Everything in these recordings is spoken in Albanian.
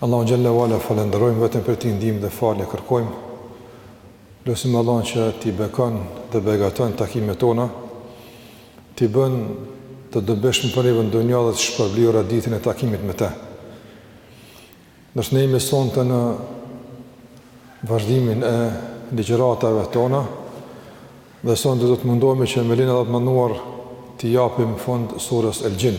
Allahun xhel-le ue ala falënderojmë vetëm prej tij ndihmë dhe falje kërkojmë e lusim Allahun që t'i bekon dhe begaton takimet tona t'i bën të dobishmë për neve në dunja dhe të shpërblira ditën e takimit me të Ne jemi sonte në vazhdimin e ligjëratave tona dhe sonte do të mundohemi që me lejen e të Madhëruarit t'i japim fund surës El Gjin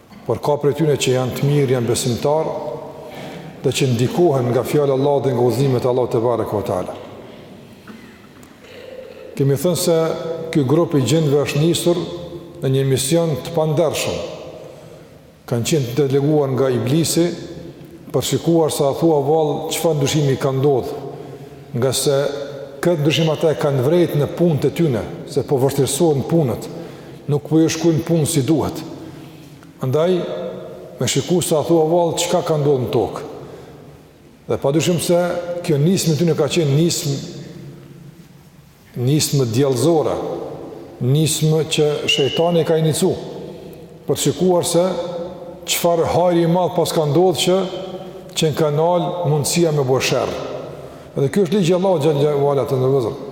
Por ka prej tyre që janë të mirë, janë besimtarë dhe që ndikohen nga fjala e Allahut dhe nga udhëzimet e Allahut tebareke ue teala. Kemi thënë se ky grup i xhindve është nisur në një mision të pandershëm. Kanë qenë të deleguar nga Iblisi për të shikuar se a thua vallë çfarë ndryshimi ka ndodhur Nga se këtë ndryshim ata e kanë vërejt në punët e tyne, se po vështirësohen punët, nuk po ju shkojnë punë si duhet. Andaj, me shiku se a thua vallë çka ka ndodhë në tokë. Dhe pa dyshim se kjo nismë e tyne ka qenë nismë Nismë djallëzore, nismë që shejtani e ka inicu, për të shikuar se çfarë hajri i madhë paska ndodhë që qenka nalë mundësia me bo sherr. Edhe kjo është ligj i Allahut xhel-le ue ala te njerëzit.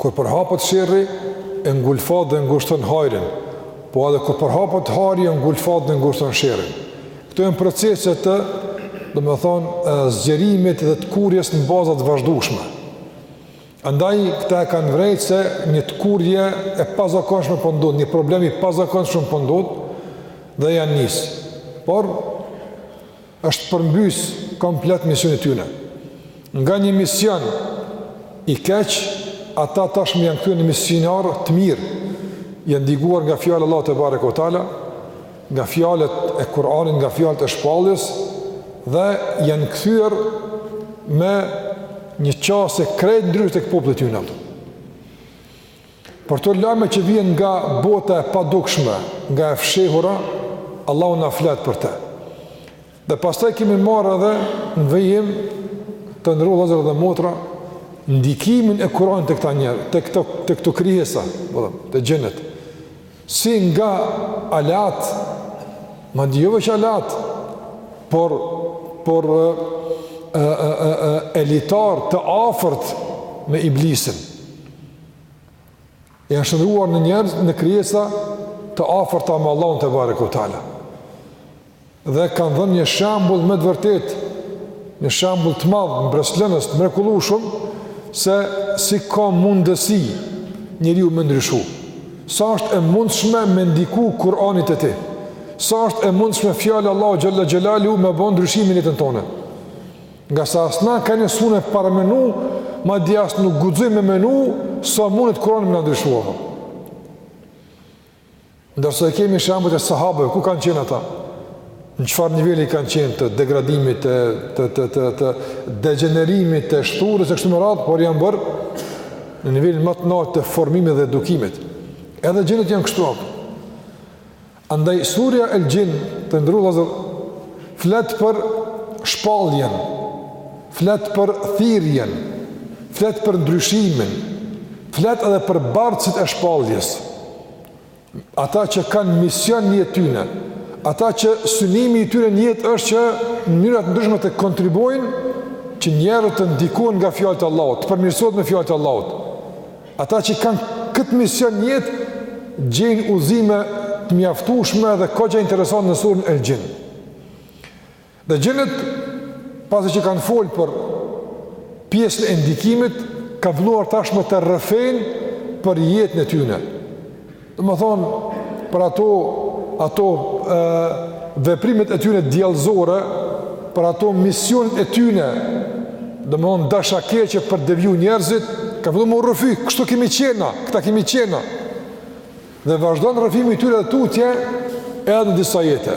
Kur përhapet sherri, e ngulfat dhe ngushton hajrin, po edhe kur përhapet hajri, e ngulfat dhe ngushton sherrin. Këto janë procese të, domethënë, zgjerimit dhe tkurrjes në baza të vazhdueshme. Andaj këta e kanë vrejt se një tkurrje e pazakonshme po ndodh, një problem i pazakonshëm po ndodh dhe janë nisë. Por, është përmbys komplet misioni i tyne. Nga një mision i keq, ata tashmë janë kthy në misionarë të mirë, janë ndikuar nga fjala e Allahut tebareke ue teala, nga fjalët e Kur'anit, nga fjalët e shpalljes dhe janë kthyer me një qasje krejt ndryshe tek populli i tyre. Për këto lajme që vijnë nga bota e padukshme, nga e fshehura, Allahu na flet për të. Dhe pastaj kemi marrë edhe në vijim të nderuar vëllezër dhe motra ndikimin e Kur'anit te këta njerëz, te këto te këto krijesa, te xhinët. Si nga aleatë, madje jo veç aleatë, por, por e, e, e, e, elitarë të afërt me iblisin. Janë shndërruar në njerëz, në krijesa të afërta me Allahun tebareke ue teala. Dhe kanë dhënë një shembull me të vërtetë, një shembull të madh, mbresëlënës, të mrekullueshëm se si ka mundësi njeriu me ndryshu. Sa është e mundshme me ndiku Kur'ani te ti? Sa është e mundshme fjala e Allahut xhel-le xhelaluhu me bo ndryshimin n'jetën tonë? Ngase as na kemi s'un e paramenu, madje as nuk guxojm me menu, sa mundet Kur'ani me na ndryshu. Ndërsa e kemi shembujt e sahabëve, ku kanë qenë ata? Në çfarë niveli kanë qenë të degradimit, të të të të, të degjenerimit, të shthurjes e kështu me radhë, por janë bërë në nivelin më të lartë të formimit dhe edukimit. Edhe xhinët janë kështu a? Andaj surja El Xhin të nderuar flet për shpalljen Flet për thirrjen, flet për ndryshimin, flet edhe për bartësit e shpalljes, ata që kanë mision n'jetë tyne, ata që synimi i tyre në jetë është që mënyra të ndryshme të kontribuojnë që njerëzit të ndikohen nga fjalët e Allahut, të përmirësohen me fjalët e Allahut. Ata që kanë këtë mision në jetë gjejnë udhëzime të mjaftueshme dhe koxha interesant në suren El Xhin. Dhe xhinët pasi që kanë folë për pjesën e ndikimit, kanë filluar tashmë të rrëfejnë për jetën e tyne. Domethënë, për ato, ato e, veprimet e tyne djallëzore, për ato misionet e tyne, domethënë, dashakeqe për t'devijuar njerëzit, kanë fillu me u rrëfy, kështu kemi qena, këta kemi qena. Dhe vazhdon rrëfimi i tyre edhe tutje edhe në disa ajete.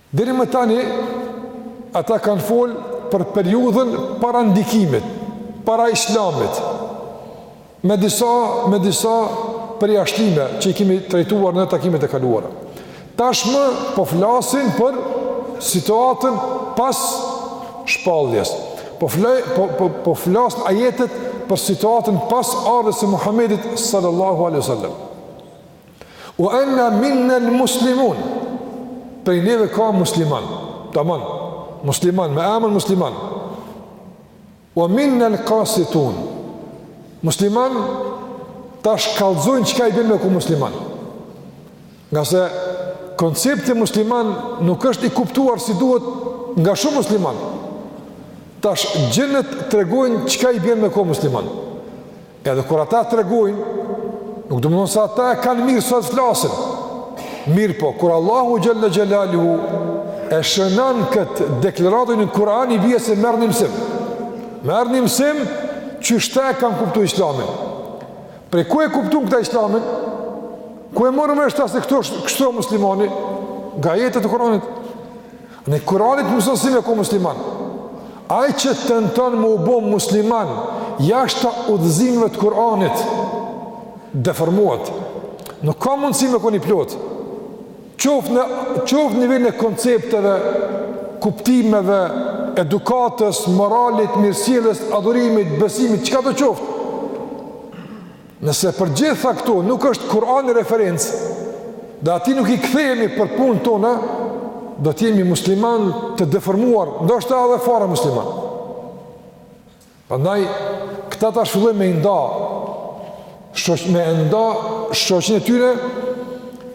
Deri më tani, ata kanë folë për periudhën para ndikimit, para Islamit, me disa, me disa përjashtime që i kemi trajtuar në takimet e kaluara. Tashmë po flasin për situatën pas shpalljes. Po, fle, po, po, po flasin ajetet për situatën pas ardhjes së Muhammedit sallallahu alaihi sallam. We enna minnel muslimun, prej neve ka musliman, tamam, musliman, me emën musliman, we minnel kasitun, musliman, tash kallzojnë çka i bjen me kon musliman. Ngase koncepti musliman nuk është i kuptuar si duhet nga shumë musliman. Tash xhinët tregojnë çka i bjen me kon musliman. Edhe kur ata tregojnë, nuk domethënë se ata e kanë mirë sa t' flasin. Mirëpo, kur Allahu xhalla xhelaluhu e shënon këtë deklaratë në Kur'an i bie se merrni mësim. Merrni mësim qysh këta e kanë kuptu islamin. Prej ku e kuptun këta islamin? Ku e morën vesh këta se këto kështu muslimani? Nga ajetet e Kur'anit. Në Kur'ani t'mëson si me kon musliman. Ai që tenton me u bo musliman jashta udhëzimeve të Kur'anit deformohet. Nuk ka mundësi me kon i plotë. Qoftë në qoftë nivelin e koncepteve, kuptimeve, edukatës, moralit, mirësjelljes, adhurimit, besimit, çkado qoftë. Nëse për gjitha këto nuk është Kurani referencë dhe atij nuk i kthehemi për punët tona, do të jemi musliman të deformuar, ndoshta edhe fare musliman. Prandaj këta tash fillojnë me nda, me nda shoqninë e tyne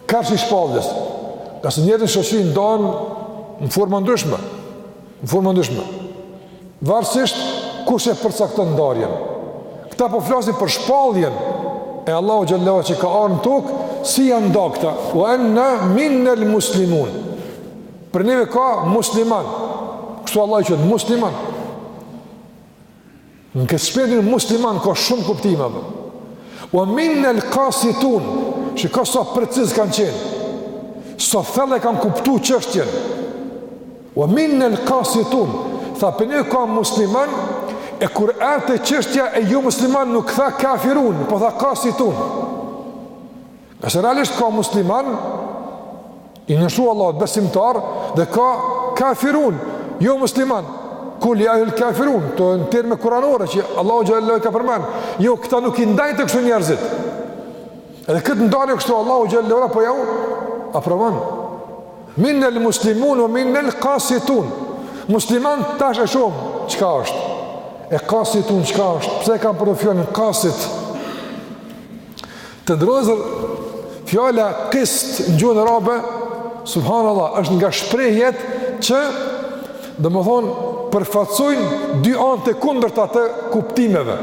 karshi shpalljes. Ngase njerëzit shoqninë ndan në forma t'ndryshme. Në formë të ndryshme. Varësisht kush e përcakton ndarjen. Këta po flasin për shpalljen e Allahut xhallahu që ka ardh në tokë, si janë nda këta? Wa anna minna al-muslimun. Prej neve ka musliman. Kështu Allahu i qet, musliman. Në këtë shprehjen musliman ka shumë kuptime. Wa min al-qasitun, shiko sa preciz kanë qenë. Sa thellë e kanë kuptu çështjen. Wa min al-qasitun, tha prej neve ka musliman e kur erdhi çështja e jo musliman nuk tha kafirun, po tha qasitun. Ngase realisht ka musliman, i nënshtru Allahut, besimtar, dhe ka kafirun, jo musliman, kul ja ejjuhel kafirun, domethënë terme kuranore, që Allahu xhelle i ka përmend, jo, këta nuk i ndajtën kështu njerëzit, edhe këtë ndarje kështu Allahu xhelle po jau aprovon, minnel muslimun, wa minnel kasitun, musliman tash e shohim çka është, e kasitun çka është, pse kanë përdor fjalën kasit, Të nderuar vëllezër fjala qist në gjuhën arabe subhanallah është nga shprehjet që domethënë përfaqësojnë dy anë të kundërta të kuptimeve.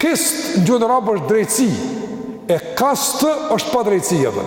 Qist në gjuhën arabe është drejtësi e kast është padrejtësi edhe.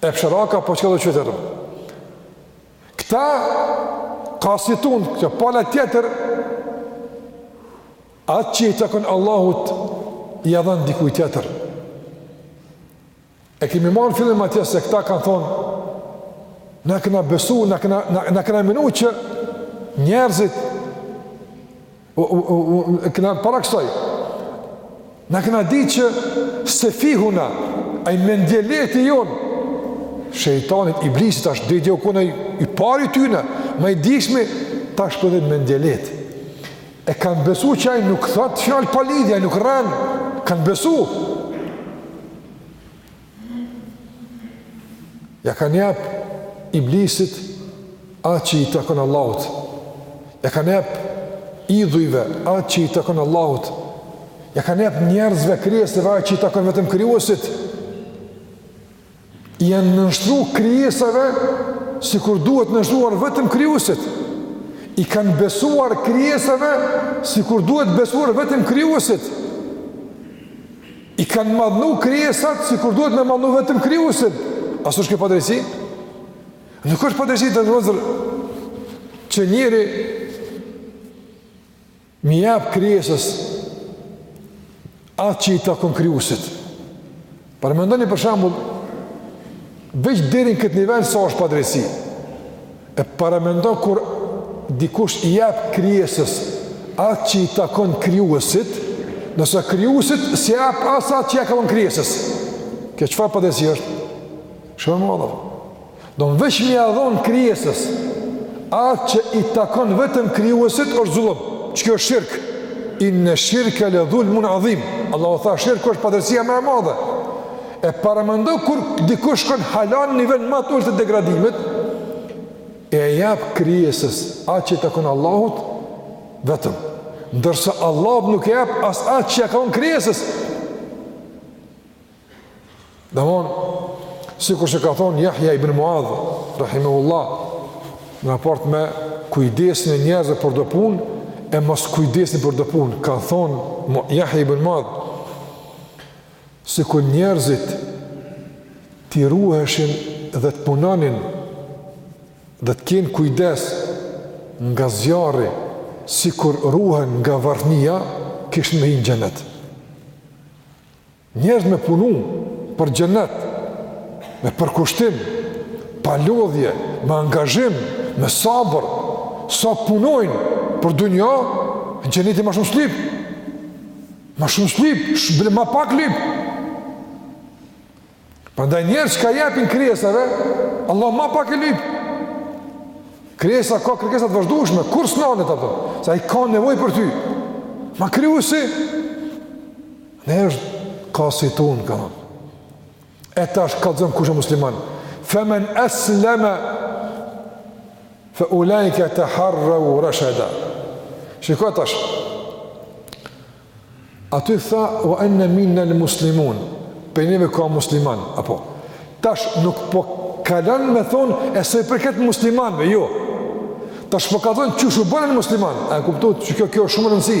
E fsharak apo çkado tjetër. Këta kasitun këtë pala tjetër atë që i takon Allahut ia dhanë dikujt tjetër e kemi marrë n'fillim atje se këta kanë thonë na kena besu, na kena, na, na kena menu që njerëzit e kena para kësaj, na kena di që se fihuna, ai mendjeleti jonë, shejtanit, iblisit, ashtë dhe i dhe okona i, i pari tyne, ma i dishmi, tash po dhe mendjeleti. E kanë besu që ai nuk thotë fjalë pa lidhje, ai, nuk rren, kanë besu. Ia kanë jap iblisit atë që i takon Allahut. Ia kanë jap idhujve atë që i takon Allahut. Ia kanë jap njerëzve krijesave atë që i takon vetëm krijuesit. I janë nënshtru krijesave sikur duhet nënshtruar vetëm krijuesit. I kanë besuar krijesave sikur duhet besuar vetëm krijuesit. I kanë madhnu krijesat sikur duhet me madhnu vetëm krijuesin. A s'është kjo padrejtësi? Nuk është padrejtësi të nderuar që njeri m'i jap krijesës atë që i takon krijuesit. Paramendoni për shembull veç deri në këtë nivel sa është padrejtësi. E paramendo kur dikush i jep krijesës atë që i takon krijuesit, nëse krijuesit s'i jep as atë që ia kallon krijesës. Kjo çfarë padrejtësi është? Shumë e madhe. Domethënë veç m'ia dhon krijesës atë që i takon vetëm krijuesit është zullum. Ç'kjo është shirk? Inna shirka la dhulmun adhim. Allahu tha shirku është padrejtësia më e madhe. E paramendo kur dikush shkon hala në nivel ma të ulët të degradimit, e jap krijesës atë që i takon Allahut vetëm. Ndërsa Allahut nuk e jap as atë që i takon krijesës. Domethënë, sikur që ka thonë Jahja ibn Muadh, rahimehullah, në raport me kujdesin e njerëzve për do punë, e mos kujdesin për do punë, ka thonë Jahja ibn Muadh, Sikur njerëzit t'i ruheshin dhe të punonin dhe të kenë kujdes nga zjarri sikur ruhen nga varfnia, kishin me hi në xhenet. Njerëzit me punu për xhenet, me përkushtim, pa lodhje, me angazhim, me sabër, sa punojnë për dunja, xheneti ma shumë s'lyp. Ma shumë s'lyp, bile ma pak lyp. Prandaj njerëz çka i jepin krijesave, Allah ma pak e lyp. Krijesa ka kërkesa t'vazhdueshme, kurrë s'nalet ato, se ai ka nevoj për ty. Ama krijuesi, ne është ka si tonë, ka E tash kalzon kush a musliman. Fe men esleme, fe ulaike teharrau resheda. Shiko tash, aty tha, ve enna minnel muslimun, prej neve ka musliman, apo, tash nuk po kalon me thonë, e sa i përket muslimanve, jo, tash po kalzon kush u bon musliman, a kupton, qikjo ka shumë rëndësi,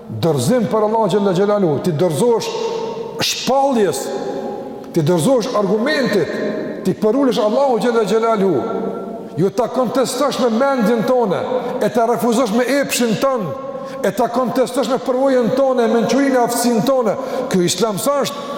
Dorëzim për Allahun xhel-le xhelaluhu, t'i dorëzohesh shpalljes, t'i dorëzohesh argumentit, t'i përulesh Allahut xhel-le xhelaluhu. Jo ta kontestosh me mendjen tone, e ta refuzosh me epshin ton, e ta kontestosh me përvojën tone, me mençurinë e aftësinë tone. Kjo islam s'është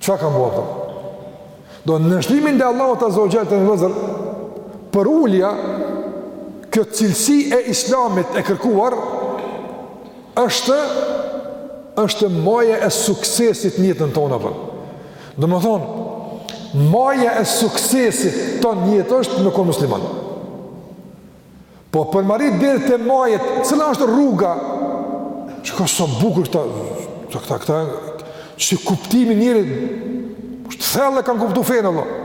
Çfarë kanë bërë këta? Do nënshtrimin ndaj Allahut azze ve xhel, vëllezër, përulja, kjo cilësi e islamit e kërkuar, është, është maja e suksesit në jetën tonë, apo. Domethonë, maja e suksesit tonë në jetë është me konë musliman. Po për me arrit deri te majet, cila është rruga? Shiko sa bukur këta, këta, këta, këta, që kuptimi njëri, është thellë e kanë kuptu fenë e Allahut.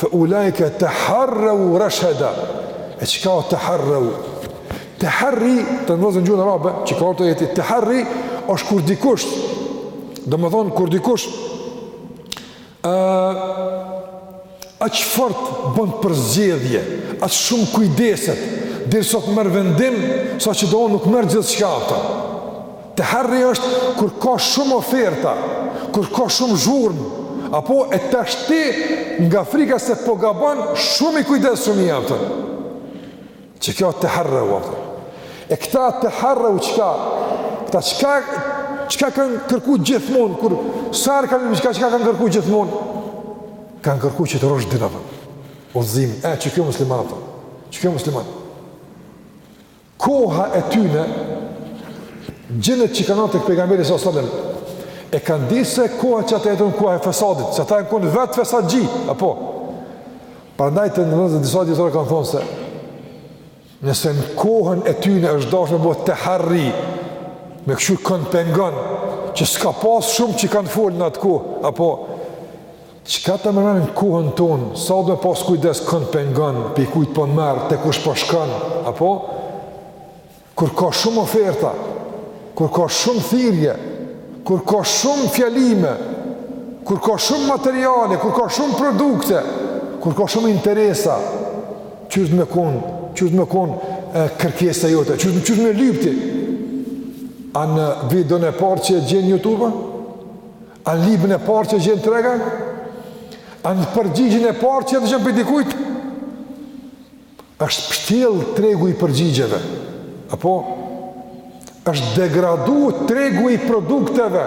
Fe ulaike teharrau resheda, e çka o teharrau? Teharri, vllazën, n'gjuhën arabe, që ka ardh te ajeti, teharri është kur dikush, domethonë, kur dikush, Ë aq fort bën përzgjedhje, aq shumë kujdeset derisa të merr vendim, saqë do nuk merr gjithçka atë. Teharri është kur ka shumë oferta, kur ka shumë zhurmë, apo e tash ti nga frika se po gabon shumë i kujdesshëm je, a kupton. Qikjo teharrau, a kupton. E këta teharrau çka, këta çka, çka kanë kërku gjithmonë, kur sarë kanë një çka çka kanë kërku gjithmonë, kanë kërku qet rushdin, apo, udhëzim, e qiky o musliman, a kupton, qiky o musliman. Koha e tyne, xhinët që kanë ardh tek pejgamberi salallahu alejhi ve sel-lem, e kanë di se koha që ata jetojnë koha e fesadit, se ata kanë konë vetë fesadxhi, apo, Prandaj vllazën edhe disa dijetarë kanë thonë se nëse në kohën e tyne është dash me bo teharri me kqyr kon po ngon që s'ka pas shumë që kanë fol në atë kohë apo çka ta merr mendja n'kohën tonë sa duhet me pas kujdes kon po ngon pej kujt po merr te kush po shkon apo Kur ka shumë oferta, kur ka shumë thirrje, kur ka shumë fjalime, kur ka shumë materiale, kur ka shumë produkte, kur ka shumë interesa, çysh me kon, çysh me kon kërkesa jote, çysh çysh me lypti. A në videon e parë që gjen n'YouTube? A në librin e parë që gjen n'treg a? A në përgjigjen e parë që e gjen prej dikujt? Është pshtjellë tregu i përgjigjeve, apo? Është degradu tregu i produkteve,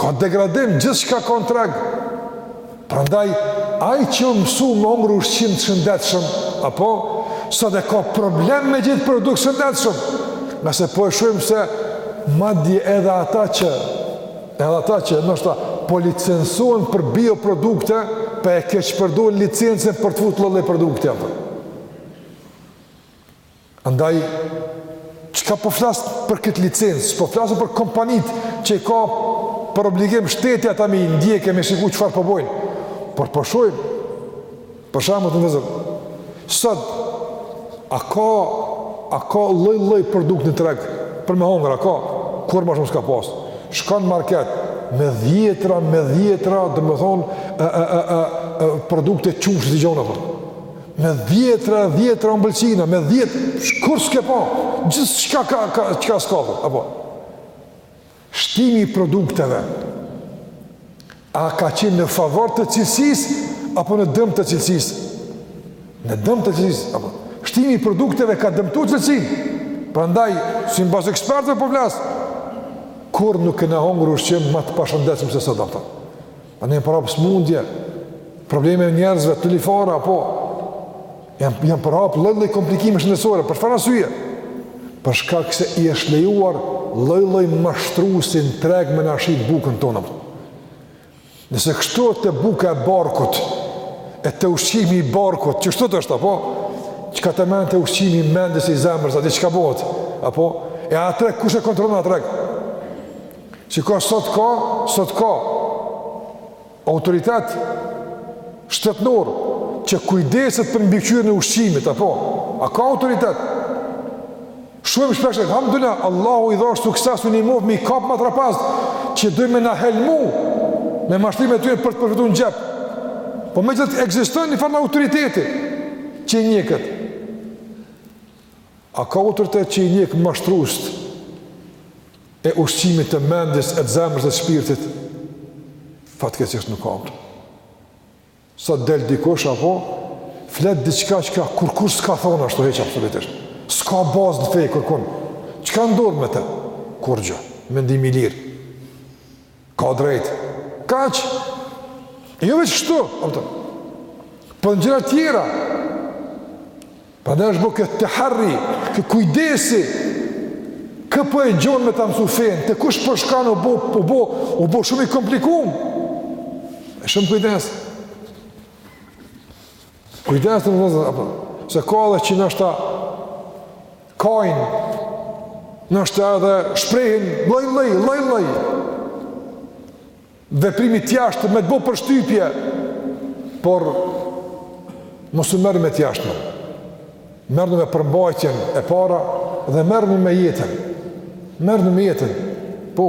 ka degradim, gjithçka ka në treg. Prandaj, ai që u mësu me hongër ushqim të shëndetshëm, apo? Sot e ka problem me gjetë produkt t'shëndetshëm, se po e shohim se madje edhe ata që Edhe ata që ndoshta po licensohen për bioprodukte, po e keqpërdorin licencën për të futë lloj-lloj produkti apo. Andaj çka po flas për këtë licencë, po flas për kompanitë që i ka për obligim shteti ata me i ndjekë me shiku çfarë po bëjnë. Por po shohim Për shembull, të zëmë, sot, a ka, a ka lloj-lloj produkti në treg, për me hongër, a ka, kurrë ma shumë s'ka pas, shkon market, me dhjetra, me dhjetra, domethënë, e, e, e, e, e, produkte qumshti, gjona, apo, me dhjetra e dhjetra ambëlcina, me dhjetra, kurrë s'ke pa, gjithçka ka, ka, çka s'ka, apo, Shtimi i produkteve a ka qenë në favor të cilësisë apo në dëm të cilësisë? Në dëm të cilësisë apo shtimi i produkteve ka dëmtu cilësinë. Prandaj, simbas ekspertëve po flas, kurrë nuk kena hongër ushqim ma të pashëndetshëm se sot, apo. A janë përhap smundje, probleme te njerëzve, gjithfarë, apo, janë, janë përhap lloj-lloj komplikime shëndetsore, për çfarë arsye? Për shkak se i është lejuar lloj-lloj mashtruesi në treg me na shit bukën tonë. Nëse kështu te buka e barkut, e te ushqimi i barkut, qështu është, apo? Çka ta merr mendja te ushqimi i mendjes e i zemrës, atje çka bëhet, apo? E n'at treg, kush e kontrollon at treg? A ka sot, ka, sot ka autoritet shtetnor që kujdeset për mbikëqyrjen e ushqimit apo a ka autoritet? Shumë shpesh alhamdulillah Allahu i dhashtë sukses, munohen me i kap matrapazt që dojnë me na helmu me mashtrimet e tyne për të përfitu në xhep. Po megjithatë ekziston një farë autoriteti që i njek ata. A ka autoritet që i njek mashtrust? e ushqimit të mendjes e të zemrës e të shpirtit, fatkeqësisht nuk ka më. Sa del dikush, apo, flet diçka çka kurkush s'ka thonë ashtu hiç absolutisht. S'ka bazë në fe kërkun. Çka ndodh me të? Kurgjo, mendim i lirë. Ka drejt. Kaq. Jo veç kështu, apo. Po në gjëra tjera. Prandaj është bo kjo teharri, ky kujdesi, kë po e ngon me ta mësu fenë, te kush po shkon, u bo, u bo, u bo shumë i komplikum. E shumë kujdes. Kujdes vëllezër, apo, se ka edhe që nashta kajnë, nashta edhe shprehin, lloj, lloj, lloj, lloj veprimi t'jashtëm me të bo përshtypje, por mos u merr me të jashtme. Merrni me përmbajtjen e para dhe merrni me jetën. Merrni me jetën. Po.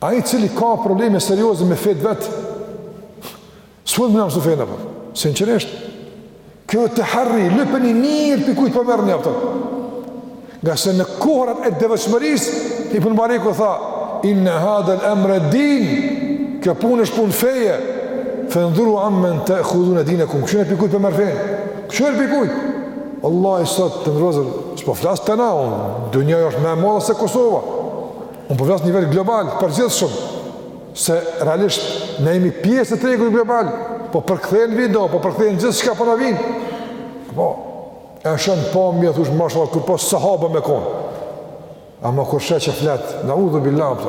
Ai i cili ka probleme serioze me fe t'vet, s'mund me ta msu fenë apo. Sinqerisht, kjo teharri, lypeni mirë pi kujt po merrni, apo. Ngase në kohërat e devotshmërisë, Ibn Mubareku tha, inne hadhel emre din, kjo punë është punë feje, fendhuru ammen te'khudhune dinekum, kqyrne pi kujt po merr fenë, kqyrne pi kujt. Vallahi sot të nderuar vëllezër, s'po flas te na, unë, dynjaja është ma e madhe se Kosova, Unë po flas në nivel global, përgjithshëm, se realisht ne jemi pjesë e tregut global, po përkthehen video, po përkthehen gjithçka po na vin. Po, e sheh po mjekrosh, mashallah, kur po sahab me konë. Ama kur sheh çka flet, neudhubilah,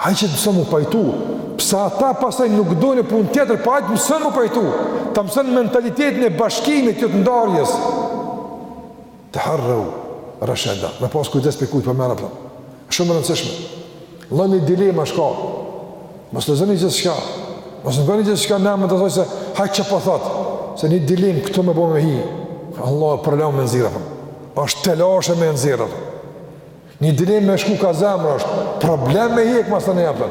Ai që të mëson m'u pajtu, pse ata pastaj nuk dojnë punë tjetër, po a t'mëson m'u pajtu, të mëson mentalitetin e bashkimit, jo të ndarjes. Teharreu resheda, me pas kujdes pi kujt po merr, apo. Shumë e rëndësishme. Leni dilema shka, mos lexoni gjithçka, mos ngoni gjithçka e me thonë se a çka po thotë, se një dilemë këtu me bo me hi, Allah e përleu me nxjerrë, është telashe me nxjerrë, Një dilemë me shku ka zemra është, problem me hjekë mastanej, apo.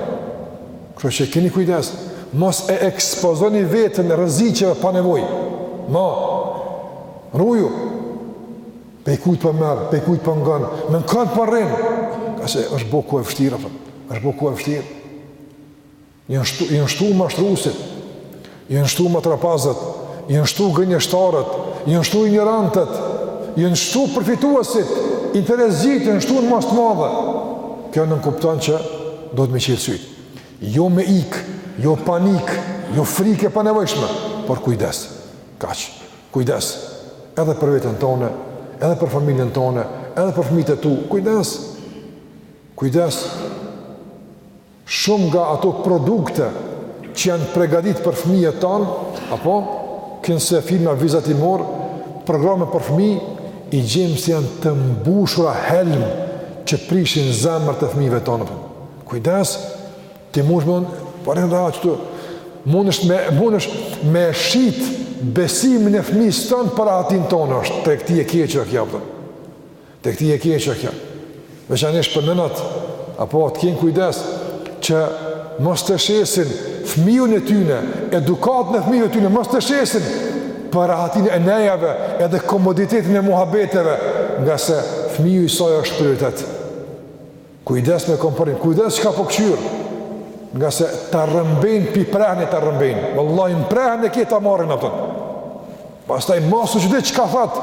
Kështu që keni kujdes, mos e ekspozoni veten rreziqeve pa nevojë. Ma, ruju, pej kujt po merr, pej kujt po ngon, me kon po rrin. Ngase është bo kohë e vështirë, është bo ku e fështirë. Janë shtu, janë shtu mashtrusit, janë shtu matrapazët, janë shtu gënjeshtarët, janë shtu injorantët, janë shtu përfituesit, interesgjitë, janë shtu në masë të madhe. Kjo nënkupton që duhet me i qilë sytë. Jo me ikë, jo panikë, jo frikë e panevojshme, por kujdes. Kaq, kujdes. Edhe për veten tone, edhe për familjen tone, edhe për fëmijët e tu, kujdes. Kujdes. Shumë nga ato produkte që janë pregatit për fëmijët tanë, apo, kinse filma vizatimorë, programe për fëmi, i gjejmë se janë të mbushura helm që prishin zemrat e fëmijëve tanë, apo. Kujdes, ti munsh me thonë, po rrin po rahat qetu, mundesh me, mundesh me shit besimin e fëmijës tand për rahatinë tande, është tregti e keqe kjo, apo. Tregti e keqe kjo. Veçanërisht për nënat, apo të kenë kujdes që mos të shesin fëmijën e tyne, edukatën e fëmijës tyne, mos të shesin për rahatinë e nejave edhe komoditetin e muhabeteve, ngase fëmiju i saj është prioritet. Kujdes me kon po rrin, kujdes çka po këqyr, ngase ta rëmbejnë, pi prehni ta rëmbejnë, vallahi në prehën e ke, ta marrin, a kupton. Pastaj mos u çudit çka thot,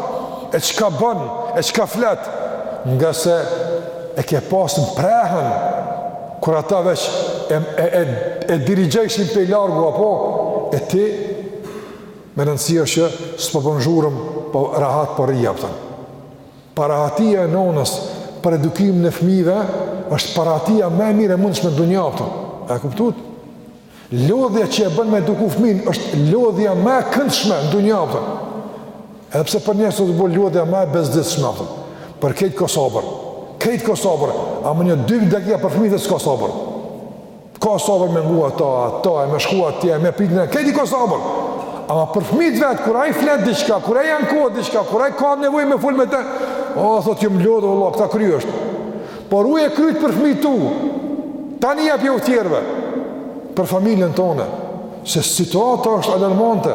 e çka bën, e çka flet, ngase e ke pas në prehën, kur ata veç e, e, e, e dirigjojshin pe largu, apo, e ti, me rëndësi që s'po bën zhurmë, po rahat po rri, a kupton. Parahatia e nënës për edukimin e fëmijëve është parahatia më e mirë e mundshme në dunja, a kupton. A e kuptuat? Lodhja që e bën me eduku fëmin është lodhja më e këndshme në dunja, a kupton. Edhe pse për njerëz është bo lodhja më e bezdisshme, a kupton. Për krejt ka sabër. Krejt ka sabër. Ama një dy dakika për fëmijët s'ka sabër. Ka sabër me ngu ato, ato, e me shku atje, e me pitë në... Krejt ka sabër! Ama për fmit e vet, kur ai flet diçka, kur ai ankohet diçka, kur ai ka nevojë me fol me te, o, thot, jo më lodhë, Allah, këta kryet. Po ruje kryt për fmit e tu, tani jepjau tjerve, për familjen tone, se situata është alarmante,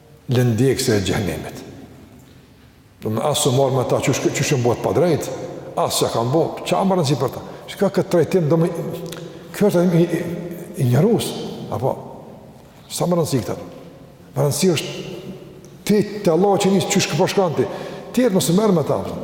lëndë djegëse e xhehnemit. Dome as s'u merr me ta qështë qështë më bëhet pa drejt, as çka më bëhet, s'a me rëndësi për ta. Çka këtë trajtim, dome, kjo është i, i, i njërus, apo, s'a me rëndësi këta. Me rëndësi është ti te Allah që njësë qështë këpashkanti, tjerët mos u merr me ta, për ta.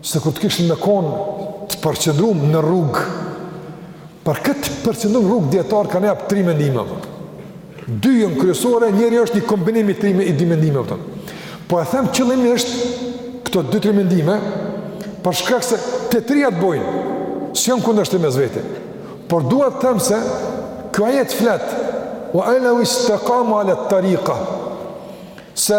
Sikur të kishin me kon të përqendrum në rrug, për këtë përqendrum rrug dijetarët kanë jap tri mendime, vëtëm. Dy jonë kryesore, njëri është një kombinim i tri me i dy mendimeve. Po e them qëllimisht këto dy tri mendime, për shkak se të triat bojnë, s'jonë kundërshtim mes veti. Por dua të them se, kjo ajet flet, ue en leu istekamu alet-tarika, se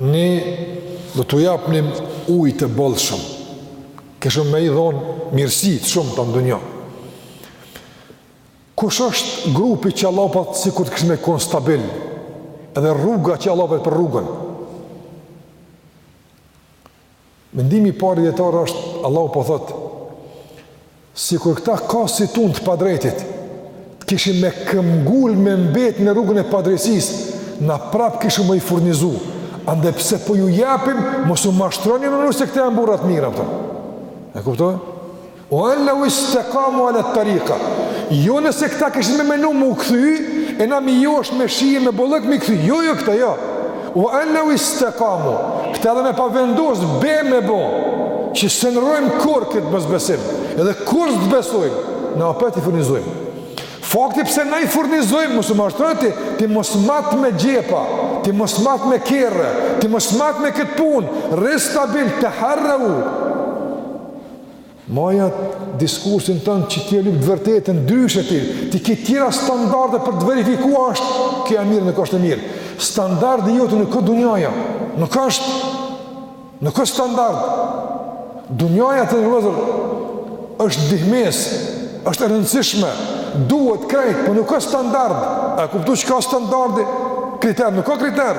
Ne do t'u japnim ujë të bollshëm. Kishim me i dhon mirësi të shumta në dunja. Kush është grupi që Allahu po thot sikur të kishin me kon stabil? Edhe rruga që Allahu po thot për rrugën. Mendimi i parë dijetar është Allahu po thotë sikur këta kasitunt të padrejtit të kishin me këmbëngul me mbet në rrugën e padrejtësisë na prap kishim me i furnizu andaj pse po ju japim mos u mashtroni me menu se këta janë burra të mirë apëton e kuptoj? Ue en leu istekamu alet-tarika, jo nëse këta kishin me menu me u kthy, e na me i josh me shi e me bollëk me i kthy, jo jo këta jo. Ue en leu istekamu, këta edhe me pas vendos be me bo, që s'e ndrrojmë kurrë këtë mosbesim, edhe kurrë s'të besojmë, na apet i furnizojmë. Fakti pse na i furnizojmë, mos u mashtro ti, ti mos mat me xhepa, ti mos mat me kerre, ti mos mat me këtë punë, rri stabil, teharreu, Maje diskursin tënd që ti e lyp të vërtetën, dyshe ti, ti ki tjera standarde për të verifiku a është kjo e mirë, nuk është e mirë. Standardi jot nuk a dunjaja, nuk është, nuk është standard. Dunjaja të nërëzër është ndihmëse, është e rëndësishme, duhet krejt, po nuk është standard. A kuptu çka standardi? Kriter, nuk ka kriter.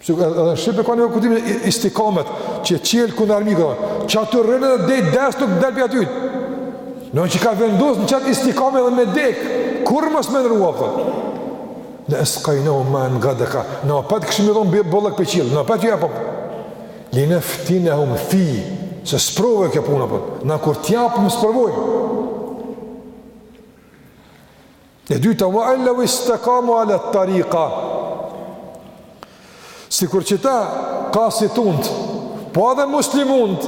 Pse edhe shqip e kanë kuptimin e istikamit, që çel kundër armikut. Qaty rrin edhe dej t'des nuk del pi aty. Një që ka vendos në qat istikam edhe me dek, kurrë mos me ndrru po. Le eskajnahum maen gadeka, na apet kishim me i dhonë bollëk pi qiellit, na apet ju japim. Li neftinehum fih, se sprovë kjo puna po. Na kur t'japim sprovojmë. E dyta, ue en leu istekamu alet-tarika. Sikur qita kasitunt, po edhe muslimunt,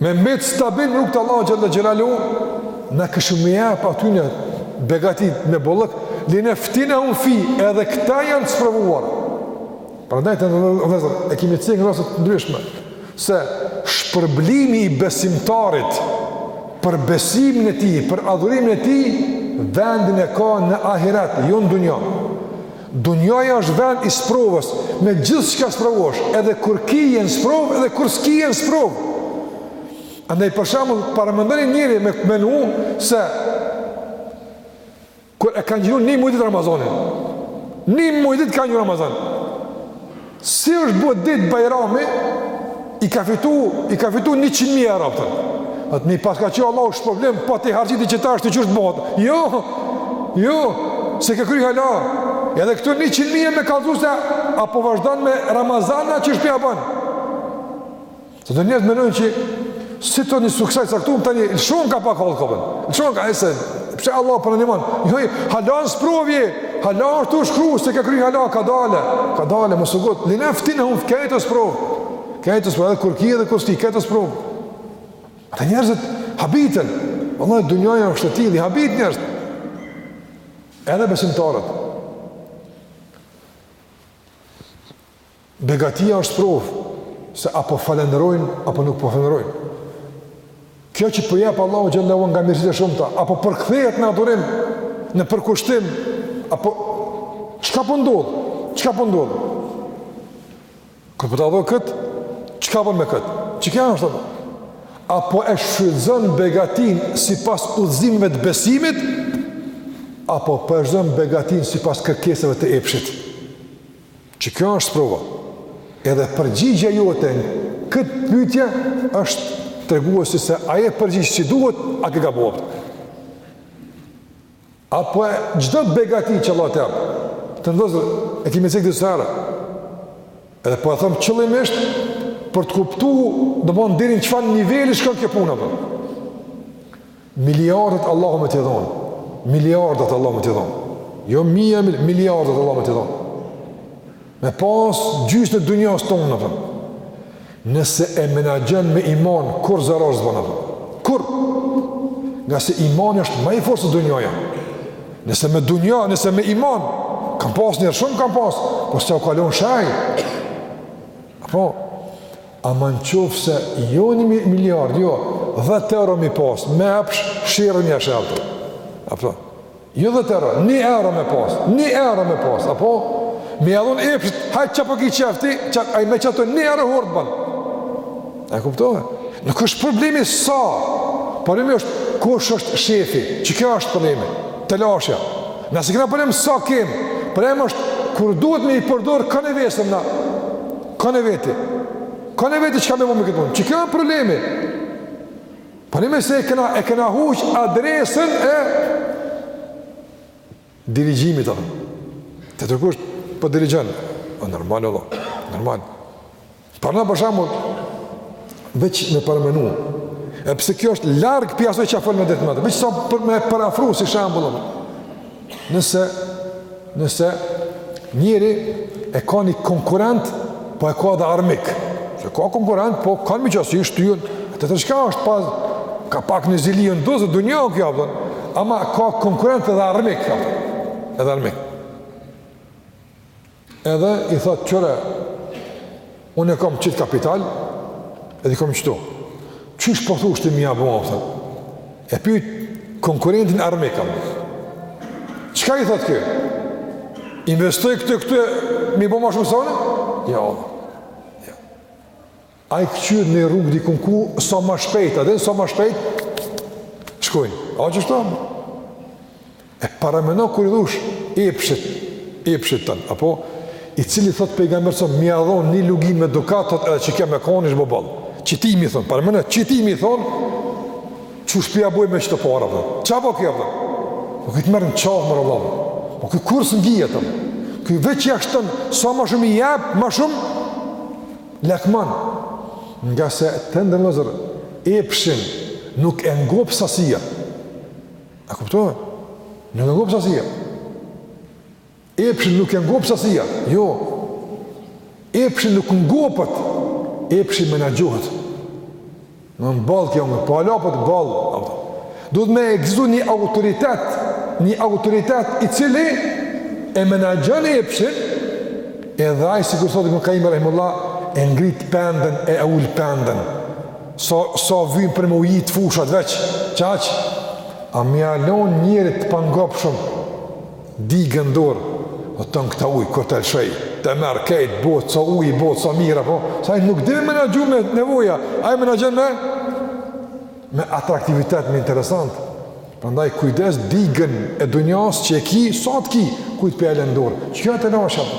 me mbet stabil n'rrugë t'Allahit xhel-le xhelaluhu, na kishim me jap atyne begati me bollëk, li neftinehum fih, edhe këta janë të sprovuar. Prandaj të nderuar vllezër, e kemi cek në raste të ndryshme, se shpërblimi i besimtarit për besimin e tij, për adhurimin e tij, vendin e ka në ahiret, jo në dunja. Dunjaja është vend i sprovës, me gjithçka sprovohesh, edhe kur ki je në sprovë, edhe kur s'ki je në sprovë. Andaj për shembull, paramendoni njëri me, menu se Kur e ka agjinu një muaj ditë Ramazanin. Një muaj ditë ka agjinu Ramazan. Si është bë ditë bajrami, i ka fitu, i ka fitu njëqind mijë euro, po thotë. A t'mi paska çu Allahu, s'është problem, po t'i harxhoj që tash qysh të bëhet. Jo, jo, s'e ke kry hala. Edhe këto njëqind mijë me kalëzu se, a po vazhdon me Ramazan a qysh po ia bon. Se do njerëz menojnë që si të ketë një sukses të caktum, tani lëshon kapak, hallakopën. Lëshon ka, ese, pëse Allah për në një manë? Jo, hala në sprovë je, hala është tu u shkru, s'e ke kry hala, kadale, kadale, mos u ngut. Lina fëti në hundë, krejt është sprovë, krejt është sprovë, edhe kur ki edhe kur s'ki, krejt është sprovë. Ata njerëzit habiten, vallahi dunjaja është e tillë, i habit njerëzit. Edhe besimtarët. Begatia është sprovë se a po falënderon apo nuk po falënderon. Kjo që po jep Allahu xhele shanuhu nga mirësitë e shumta, a po përkthehet në adhurim, në përkushtim, apo çka po ndodh? Çka po ndodh? Kur po ta dho kët, çka bën me kët? Çka je tu bo? A po e shfrytëzon begatinë sipas udhëzimeve të besimit, apo po e shfrytëzon begatinë sipas kërkesave të epshit? Që kjo është sprova. Edhe përgjigja jote në këtë pyetje është treguesi se a je përgjigj si duhet, a ke gabu. Apo e çdo begati që Allahu ta jep. Të ndozë, e kemi cek disa herë. Edhe po e them qëllimisht për të kuptu domon deri në çfarë niveli shkon kjo puna po. Miliardet Allahu me t'i dhonë. Miliardet Allahu me t'i dhonë. Jo mija, miliardet Allahu me t'i dhonë. Me pas gjysën e dunjasë tonë, në përmë. Nëse e menaxhon me iman, kurrë zarar s'të bën, në përmë. Kur? Ngase imani është ma i fortë se dunjaja. Nëse me dunja, nëse me iman, kanë pas njerëz shumë, kanë pas, po s'u ka lon shej. Apo? Ama në qoftë se jo një miliard, jo, dhjetë euro me i pas, me epsh, shirën një shërëtër. Apo, jo dhjetë euro, një euro me pas, një euro me pas, apo, me ja dhon epshit, hajt çka po ki qefti, që, aj me qat një euro hor të ban. E kuptohet? Nuk është problemi sa, problemi është kush është shefi, qiky është problemi, telashja. Na s'e kena problem sa kem, problem është kur duhet me i përdorë kan e vesim na, Kan e veti. Kan e veti çka me bo me këtë punë. Qikjo e problemi. Pa po një me se e kena, e kena huq adresën e dirigjimit të. Tjetërkush po dirigjon. O, po normal, o, normal. Pra na për shembull, veç me paramenu. E pse kjo është larg pi asaj çka folëm dhe të mëtë. Veç sa për me përafru si shembull. Nëse, nëse njeri e ka një konkurent, po e ka edhe armik. Se ka konkurent, po kanë miqësi, shtyhen, tjetër çka është, po, ka pak një zili në dozë, dë një okja, por, ama ka konkurent edhe armik, edhe armik. Edhe i thotë kqyre, unë e kam qit kapital, edhe i kam qëto. Qysh po thu ti me ja bo, pëtër? E pyt konkurentin armik a. Çka i thotë ky? Investoj këtu këtu, me i bo ma shumë sone? Ja, jo, Allah. Ai kqyr në rrugë dikun ku, sa ma shpejt, a din sa ma shpejt, shkojnë. A qeshtu? E parameno kur i thush epshit, epshit tand, apo? I cili thot pejgamberi sa, me ja dhon një luginë me dukat, thot edhe qikjo me kon ish bo boll. Qiti me i thonë, parameno, qiti me i thonë, qysh p'ja boj me qito para, thot. Çka po kjo, thot? Po ky t'merr në qafë mor Allah, po ky kurrë s'ngihet, thot. Ky veç ja shton, sa ma shumë i jep, ma shumë, Lakmon, ngase të nderuar vllezër epshin nuk e ngop sasia. A kuptohet? Nuk e ngop sasia. Epshin nuk e ngop sasia. Jo. Epshi nuk ngopet. Epshi menaxhohet. Në në boll kjo nga, po ala për të boll, duhet me ekzistu një autoritet, një autoritet i cili e menaxhon epshin, edhe ai sikur thot Ibn Kajimi rahimullah, e ngrit pendën e e ul pendën, sa, sa vyn për me ujit fushat veç qaq, a me ja lon njerit të pangopshëm, Digën në dorë, o tan këta ujë, kur ta lëshoj, të merr kejtë, botë, sa ujë, botë, sa mirë, apo, se ai nuk din me menaxhu me nevoja, ai menaxhon me, me atraktivitet, me interesant, Prandaj kujdes digën e dunjasë që e ki, sa të ki, kujt po ja len n'dorë, qikjo e telashja, po.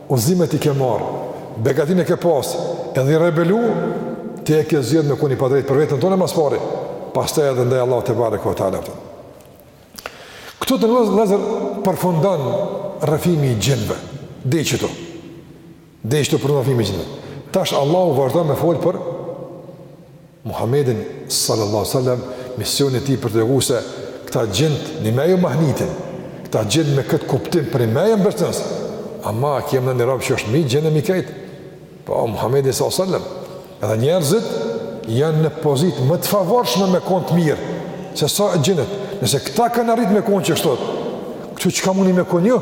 Udhëzimet i ke marrë, begatinë e ke pasë, edhe je rebelu, ti e ke zgjedhë me kon i padrejtë për veten tone ma s'pari, pastaj edhe ndaj Allahut tebareke ve teala. Këtu vëllezër përfundon rrëfimi i xhinve, deri qëtu, deri qëtu përfundon rrëfimi i xhinve. Tash Allahu vazhdon me folë për Muhammedin, sal-Allahu alejhi ve sellem, misioni i tij për të treguar se këta xhind njimend ju mahnitin, këta xhind me këtë kuptim prej me janë besënës, ama kemi na një rob që është mbi xhinde, mbi krejt, po Muhammedin, sal-Allahu alejhi ve sellem, edhe njerëzit janë në pozitë më të favorshme me konë të mirë, se sa xhinët, nëse këta kanë arrit me konë qështu, këtu çka muni me konë ju,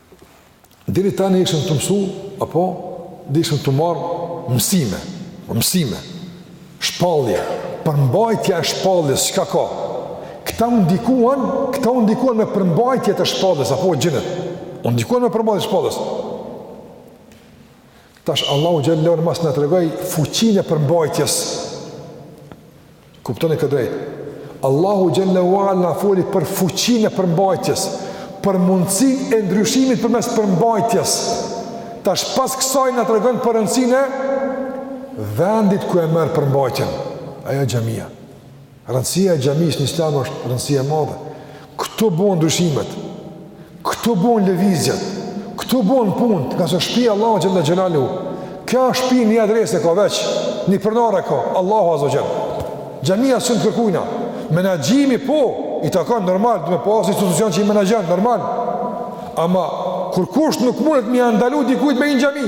Deri tani ishim tu mësu, apo, dhe ishim tu marrë mësime, po mësime, shpallje, përmbajtja e shpalljes, çka ka? Këta u ndikuan, këta u ndikuan me përmbajtje të shpalljes, apo, xhinët, u ndikuan me përmbajtje të shpalljes. Tash, Allahu xhelle ve ala, masi na tregoi fuqinë e përmbajtjes, Kuptoni këtë drejt. Allahu xhelle ve ala na foli për fuqinë e përmbajtjes, për mundësinë e ndryshimit përmes përmbajtjes. Tash pas kësaj na tregon për rëndësinë e vendit ku e merr përmbajtjen. Ajo xhamia. Rëndësia e xhamisë në Islam është rëndësia e madhe. Këtu bën ndryshimet. Këtu bën lëvizjet. Këtu bën punët, ngase është shpi e Allahut xhelle xhelaluhu. Kjo shpi një adresë ka veç, një pronar e ka, Allahu azze ve xhel. Xhamia s'është e kërkujna. Menaxhimi po, i takon normal, duhet me pas institucion që i menaxhon normal. Ama kurkush nuk mundet me ia ndalu dikujt me hi në xhami.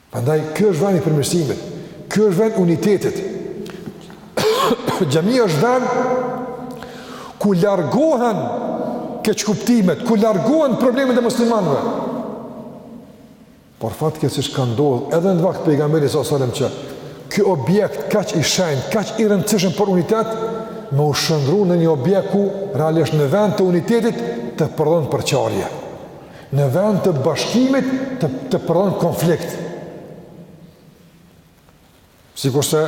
Prandaj ky është vend i përmirësimit. Ky është vend i unitetit. Xhamia është vend ku largohen keqkuptimet, ku largohen problemet e muslimanëve. Por fatkeqësisht ka ndodhë edhe në vakt të pejgamberit sal-Allahu alejhi ve sellem që ky objekt kaq i shenjtë, kaq i rëndësishëm për unitet, me u shëndru në një objekt ku realisht në vend të unitetit të prodhon përçarje. Në vend të bashkimit të të prodhon konflikt. Sikurse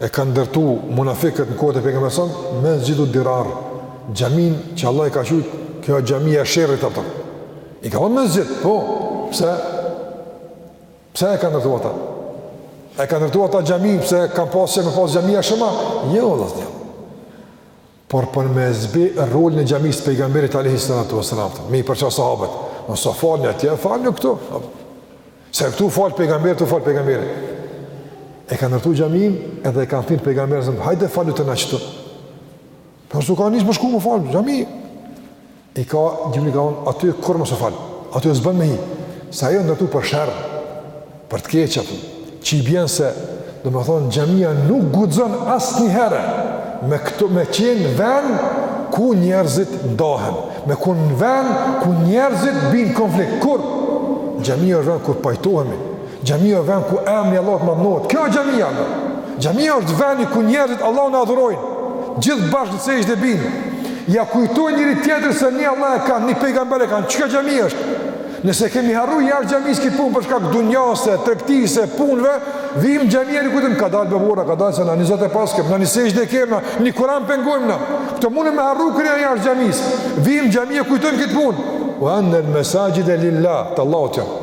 e kanë ndërtu munafikët në kohët e pejgamberit sal-Allahu alejhi ve sellem mesxhidu dirar xhamin që Allahu e ka qujt kjo është xhamia e sherrit ato i ka vënë mesxhid po pse pse e kanë ndërtu ata e kanë ndërtu ata xhamin pse ka pasë me pas xhamia shumë jo vëlla por për me zbeh rolin e xhamisë së pejgamberit alayhi salatu wasalam, me i përça sahabët, mos u falni atje, falnu këtu. Se këtu u fal pejgamberi, këtu u fal pejgamberi. E kanë ndërtu xhamin edhe e kanë thirrë pejgamberin, hajde falu te na qtu. Posa u ka nisë me shku m'u fal n'xhami. I ka, gji ka thonë, aty kurrë mos e fal. Aty s'bën me hi. Se ajo u ndërtu për sherr, për të keq aty. Që i bjen se, domethonë xhamia nuk guxon asnjëherë me këto me qen vend ku njerëzit ndahen, me kon vend ku njerëzit bin n'konflikt, kurrë. Xhamia është vend ku pajtohemi, Xhamia është vend ku emri i Allahut madhnohet. Kjo është xhamia. Xhamia është vendi ku njerëzit Allahun e adhurojnë. Gjithë bashkë n'sexhde bin. Ja kujtojnë njëri tjetrin se një Allah e kanë, një pejgamber e kanë. Çka xhamia është? Nëse kemi harru jashtë xhamisë këtë punë për shkak dunjasë, tregtisë, punëve, vim n'xhami e kujtojmë kadalë be burra, kadalë se na 25 kemi, na një sexhde kemi, një Kur'an po ngojmë na. Këtë mundë me harru kur je jashtë xhamisë. Vim n'xhami e kujtojmë këtë punë. Wa anna al-masajida lillah, të Allahut janë.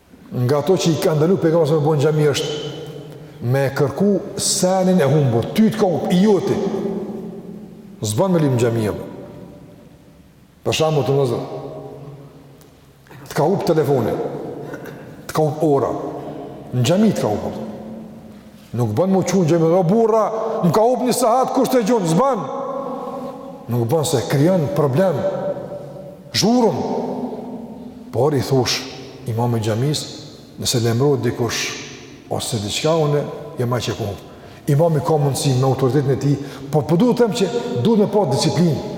Nga ato që i ka ndalu pejgamberi sa me bo n'xhami është me kërku senin e humbur, ty të ka hup i joti. S'bën me lyp n'xhami. Për shembull të zëmë. Të ka hup telefoni. Të ka hup ora. Në xhami të ka hup. Nuk bën m'u çu n'xhami, o burra, më ka hup një sahat, kush e gjun, s'ban. Nuk bën se krijon problem, zhurmë. Por i thush, imamit xhamisë, nëse lajmrohet dikush, ose diçka unë e maj qeky. Imami ka mundësi me autoritetin e tij, por po du të them që duhet me pas disiplinë.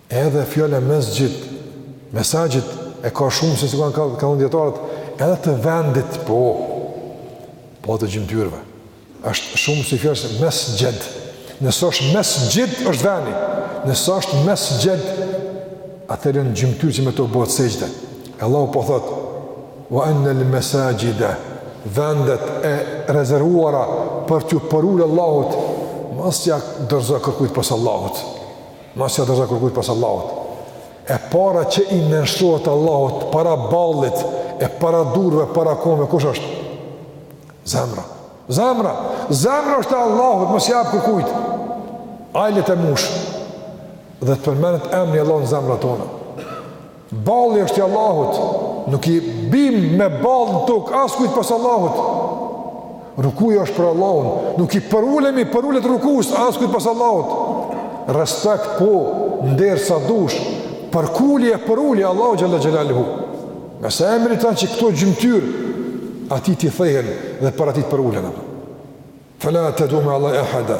Edhe fjala mesxhit, mesaxhid e ka shumës, siç kanë thanë dietarët edhe të vendit po, po të gjymtyrëve. Është shumësi i fjalës mesxhit. Nëse është mesxhit është vendi. Nëse është mesxhed atëherë janë gjymtyrët që me to bëhet sexhde. Allahu po thot: "Wa anna al-masajida" vendet e rezervuara për t'ju përulë Allahut, mos ja dorëzo kërkujt pos Allahut. Mos ia dorëzo kërkujt pos Allahut. E para që i nënshtrohet Allahut para ballit e para durve, para komëve kush është? Zemra. Zemra, zemra është e Allahut, mos ia jep kërkujt. Ai le ta mush. Dhe të përmendet emri i Allahut në zemrat tona. Balli është i Allahut, nuk i bim me ball në tokë askujt pos Allahut. Rukuja është për Allahun, nuk i përulemi përuljet e rukusë askujt pos Allahut. Respekt po, nder sa dush, përkulje e përulje Allahut xhalla xhelaluhu. Me se e meriton që këto gjymtyr atij t'i thehen dhe para tij të përulen. Fala tadu ma Allah ahada.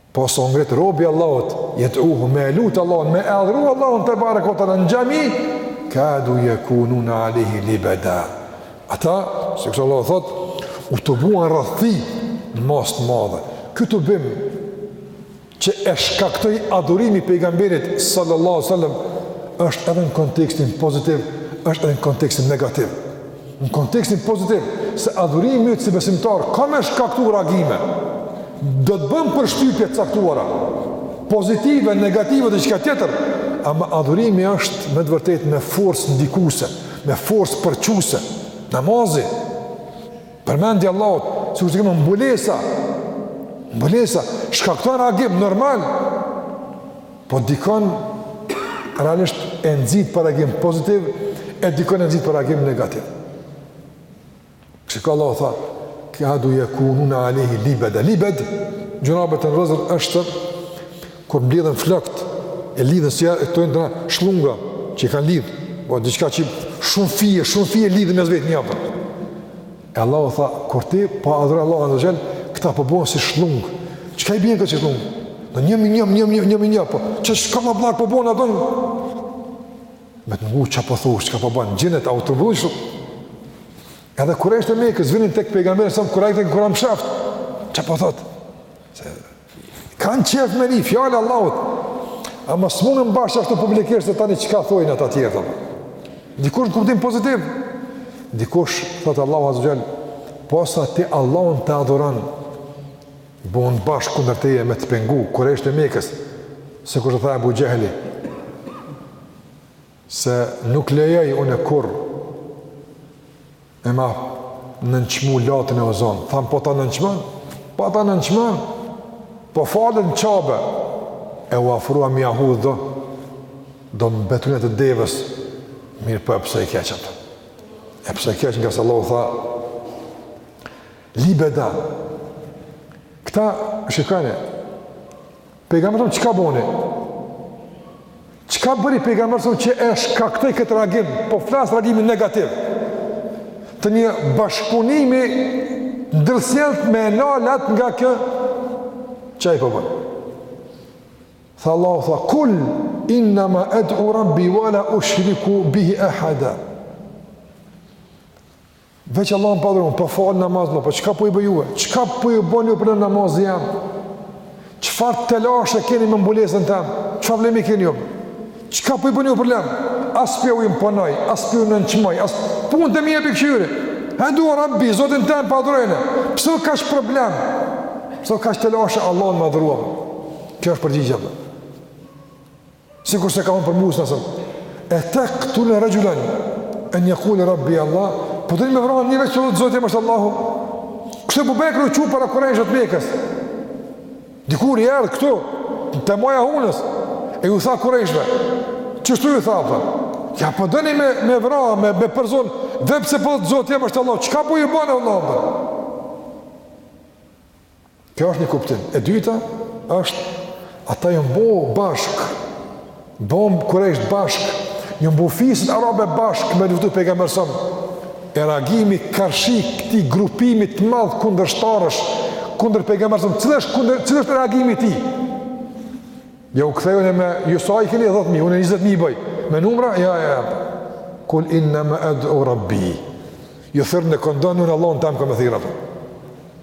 Posa u ngrit robi i Allahut, jed'uhu, me e lut Allahun, me e adhuru Allahun tebareke ve teala në xhami, kadu jekunune alejhi libeda. Ata, sikurse Allahu thot, u tubuan rreth tij në masë të madhe. Ky tubim që e shkaktoi adhurimi i pejgamberit sallallahu sallam, është edhe në kontekstin pozitiv, është edhe në kontekstin negativ. Në kontekstin pozitiv, se adhurimi yt si besimtar ka me shkaktu reagime. Do të bën përshtypje të caktuara, pozitive, negative dhe çka tjetër, ama adhurimi është me të vërtet me forcë ndikuse, me forcë përçuse. Namazi, përmendja e Allahut, sikur që kemi mbulesa, mbulesa shkakton reagim, normal, Po dikën realisht e nxit për reagim pozitiv, e dikën e nxit për reagim negativ. Kështu që Allahu tha, kadu jekunune alejhi libeda, libed, gjënabet e në rëzër është, kur mblidhen flokët, e lidhen si ato shllunga, që i kanë lidhë, po diçka që shumë fije, shumë fije lidhen mes vete një apër. E Allahu tha, kur ti po adhuron Allahun azze ve xhel, këta po bëhen si shllung. Çka i bën kaq shllung? Një mbi një, një mbi një, një mbi një, po që shka më blakë po bëhen atë? Me të ngu ça po thush, çka po bon, xhinët, a u të mbëllu Edhe kurejshtë e Mekës vinin tek pejgamberi, sëmë kur e këtë në kuram shaftë, ça po thotë? Se, Kanë qejf me ni fjalën e Allahut, ama s'munden bash ashtu publikisht se tani çka thojnë ata tjerët. Dikush në kuptim pozitiv, dikush, thotë Allahu azze ve xhel, posa ti Allahun ta adhuron, bëhen bashkë kundër teje me të pengu, kurejshtë e Mekës, se kështu tha Ebu Xhehli. Se nuk lejoj une kurr me ma nënçmu Latin e Uzzan. Tham po ta nënçmon? Po ta nënçmon. Po falet n'Qabe. E u afrua me ia hudh do, do mbeturinat e devës. Mirëpo e pësoi keq atë. E pësoi keq ngase Allahu tha libeda. Këta shikoni Pejgamberi sa çka boni? Çka bëri pejgamberi sa që e shkaktoi këtë reagim? Po flas reagimin negativ. Të një bashkëpunimi të ndërsjellë me e nal atë nga kjo që ai po bën. Tha Allahu, tha, kul, innama ed'u rabbi, wa la ushriku bihi ahada. Veç Allah më padhërumë, për po falë namaz, për po qëka për po i bëjue, qëka për i bëjue për në namazë jemë, qëfar të telashe keni me mbulesën të emë, qëfar vlemi keni ju, qëka për i bëjue për në emë, asë për ujmë pënoj, asë për në në qëmoj, asë punë të mje për këshyri, e duha rabbi, zotin të emë padhërujene, pësë ka shë problem, pësë ka shë telashe Allah më padhërumë, kjo është përgjigja për. Sikurse ka thonë për Musën alejhi selam. Etektulune rexhulen en jekule rabbijallah, po doni me vra një veç që thotë Zoti jem është Allahu. Kështu Ebu Bekri u çu para kurejshëve të Mekës. Dikur i erdh këtu, te maja e hunës, e ju tha kurejshëve. Qështu ju tha, për? Po? Ja po doni me, me vra, me, me përzon, veç pse po thotë Zoti jem është Allahu. Çka po ju ban, Allahu, për? Kjo është një kuptim. E dyta është ata janë bo bashk. Jon bo kurejshët bashk. Jon bo fiset arabe bashk me luftu pejgamberin sa. E reagimi karshi këtij grupimi të madh kundërshtarësh kundër pejgamberit sa. Cili është kundër cili është reagimi i tij? Ja u kthen me ju sa i keni 10000, unë 20000 i boj. Me numra ja ja. ja. Kul innema ed'u rabbi. Ju thirrne kon doni, unë Allahun tem kam me thirr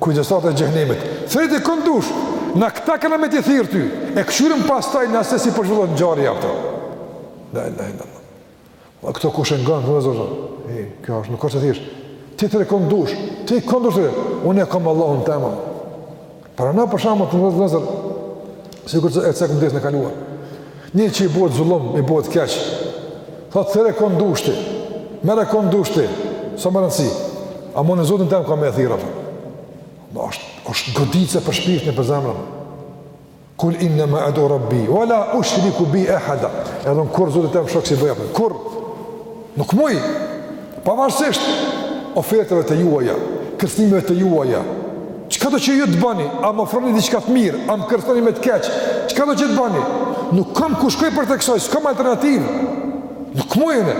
Kujdestarët e xhehenemit. Thirre ti kon dush. Na këta kena me t'i thirr ty. E kshyrim pastaj na se si po zhvillohet ngjarja ato. La ilaha illa Allah. Po këto kush e ngon vëllazë zot. E kjo është nuk është e thjeshtë. Ti thirre kon dush. Ti kon dush. Unë e kam Allahun tem. Pra na për shembull vëllezër. Sikur e cekëm n'dersin e kaluar. Një që i bëhet zullum, i bëhet keq. Thotë thirre kon dush ti. Merre kon dush ti. S'a me rëndësi. Ama unë Zotin tem kam me e thirr. Është, është goditje për shpirtin e për zemrën. Kul innema ed'u rabbi. Wala ushriku bihi ehada. Edhe unë kurrë Zotit tem shok s'i boj. Kurrë. Nuk muj, pavarësisht ofertave të juaja, kërcënimeve të juaja, çkado që ju të bani, a më ofroni diçka të mirë, a më kërcënoni me të keqe, çkado që të bani, nuk kam ku shkoj përtej kësaj, s'kam alternativë, nuk muj une,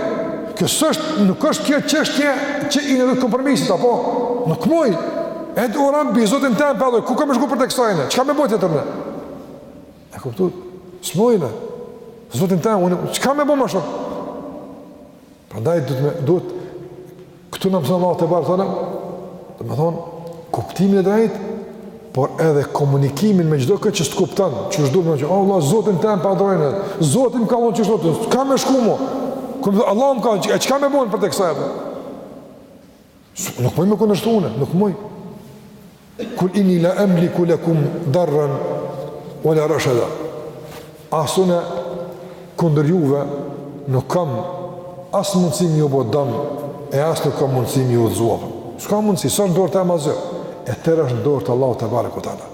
kjo s'është, nuk është kjo çështje që i nënshtrohet kompromisit, apo, nuk muj, ed'u rabbi, Zotin tem po e adhuroj, ku kam me shku përtej kësaj une, çka me bo tjetër une? E kupton, s'muj une, Zotin tem, çka me bo ma shumë? Prandaj, duhet me, duhet, këtu na mëson Allahu tebareke ve teala, domethonë, kuptimin e drejtë, por edhe komunikimin me çdokënd që s'të kupton, qështu du me që, oh, Allah, Zotin tem po adhuroj, Zoti më ka thonë qështu, ka me shku mu, këmë dhe, Allahu më ka, e çka me bo unë përtej kësaj, dhe? Nuk muj me kundërshtu unë, nuk muj. Kul inni la amliku lakum darran wala rashada. As unë kundër juve nuk kam as mundësi me ju bo dam e as nuk kam mundësi me ju udhëzu. S'kam mundësi, s'është n'dorë teme asgjo. E tëra është n'dorë të Allahut tebareke ue te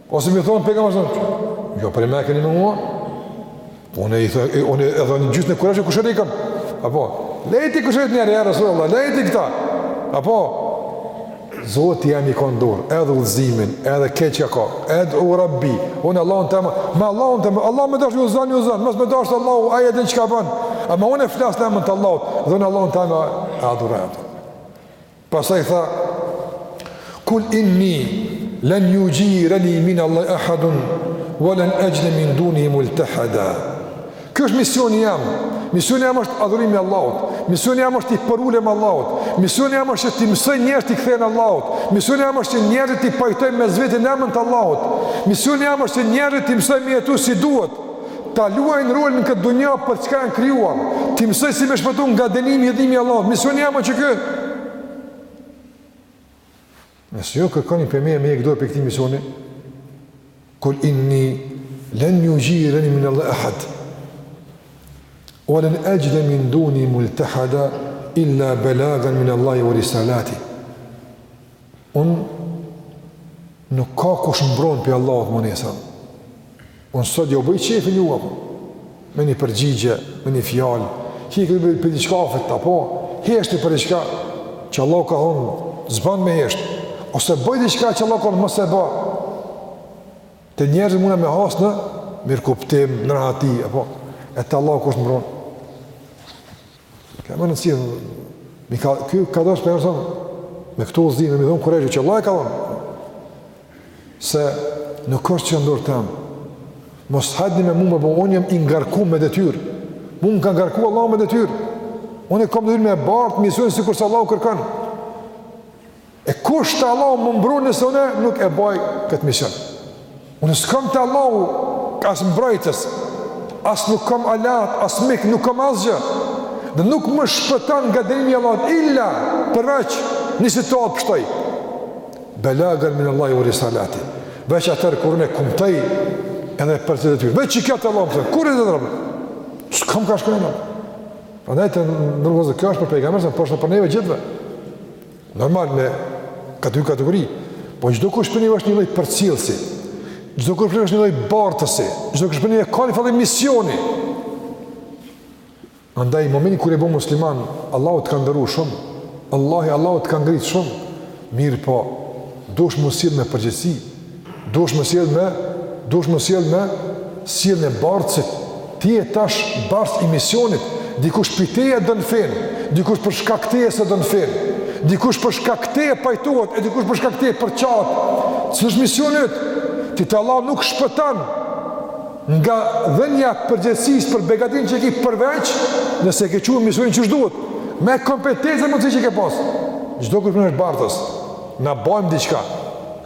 Ose me i thonë pejgamberi sallallahu alajhi wasallam, "Jo për më keni me mua?" Po unë i thë, unë edhe gjysën e Kurejshëve kushëri kam. Apo, lej ti kushërinjtë ja Rasulullah, lej ti këta. Apo Zoti jam e ka n'dorë, edhe udhëzimin, edhe krejt çka ka. Ed'u Rabbi, unë Allahun tem, me Allahun tem, Allahu në dashtë ju udhëzon, ju udhëzon, mos dashtë Allahu, ai e din çka bon, ama unë flas në emën të Allahut, dhe unë Allahun tem e adhuroj e Pastaj tha: Kul inni lan yujirani min Allahi ahadun wa lan ajida min dunihi multahada. Ky është misioni jam. Misioni jam është adhurimi i Allahut. Misioni jam është t'i përulem Allahut. Misioni jam është t'i mësoj njerëzit t'i kthehen Allahut. Misioni jam është që njerëzit t'i pajtoj mes veti në emër të Allahut. Misioni jam është që njerëzit t'i mësoj me jetu si duhet. Ta luajnë rolin në këtë dunja për çka janë krijuar. T'i mësoj si me shpëtu nga dënimi, hidhërimi i Allahut. Misioni jam osht ky. Nëse ju kërkoni prej meje me hjek dorë prej këtij misioni, kul inni lan yujirani min Allahi ahad. Wa lan ajida min dunihi multahada illa belagan min Allahi wa risalatih. Unë nuk ka kush m'mbron prej Allahut mu nesër. Unë sot jua boj qefin juve, apo, me një përgjigje, me një fjalë, hiki prej diçkafit, apo, heshti për diçka që Allahu ka thonë, s'ban me hesht, ose boj diçka që Allahu ka thonë, mos e ban, te njerëzit muna me has në mirëkuptim, në rahati, apo, e te Allahu kush m'mbron. Ka mundësi, mi ka, kjo ka dash ta mëson me këto udhëzime, me i thonë Kurejshit, që Allahu e ka thonë, se nuk është n'dorë teme, mos hajdeni me mu me bo, unë jam i ngarku me detyrë, mu më ka ngarku Allahu me detyrë, unë e kom detyrë me bartë misionin sikurse Allahu kërkon, E kush te Allahu më mbron nëse unë nuk e baj këtë mision? Unë s'kam te Allahu as mbrojtës, as nuk kam alat, as mik, nuk kam asgjë. Dhe nuk më shpëton nga dënimi i Allahut illa përveç një situatë pështoj. Belagan min Allahi u risalati. Veç atëherë kur unë e kumtoj edhe për të detyrë. Veç që kjo të Allahu më kur e të drëmë? S'kam ka shkënë Allahu. Andaj të nërgozë, kjo është për pejgamberët, por është për neve të gjithëve. Normal me kategori, po çdokush prej neve është një lloj përcjellësi. Çdokush prej neve është një lloj bartësi, çdokush prej neve ka njëfarë misioni. Andaj në momentin kur je bo musliman, Allahu të ka nderu shumë. Allahu Allahu të ka ngrit shumë. Mirëpo, duhesh m'u sjell me përgjegjësi, Duhesh m'u sjell me, duhesh m'u sjell me sjelljen e bartësit. Ti je tash bartës i misionit. Dikush prej teje e don fenë, dikush për shkak teje s'e don fenë, dikush për shkak teje pajtohet, e dikush për shkak teje përçahet. Cili është misioni yt? Ti te Allahu nuk shpëtan nga dhenja përgjegjësisë për begatin që ki përveç, nëse ke çu misionin qysh duhet, me kompetencë e mundësi që ke pasë. Çdokush prej neve është bartës, na bajmë diçka,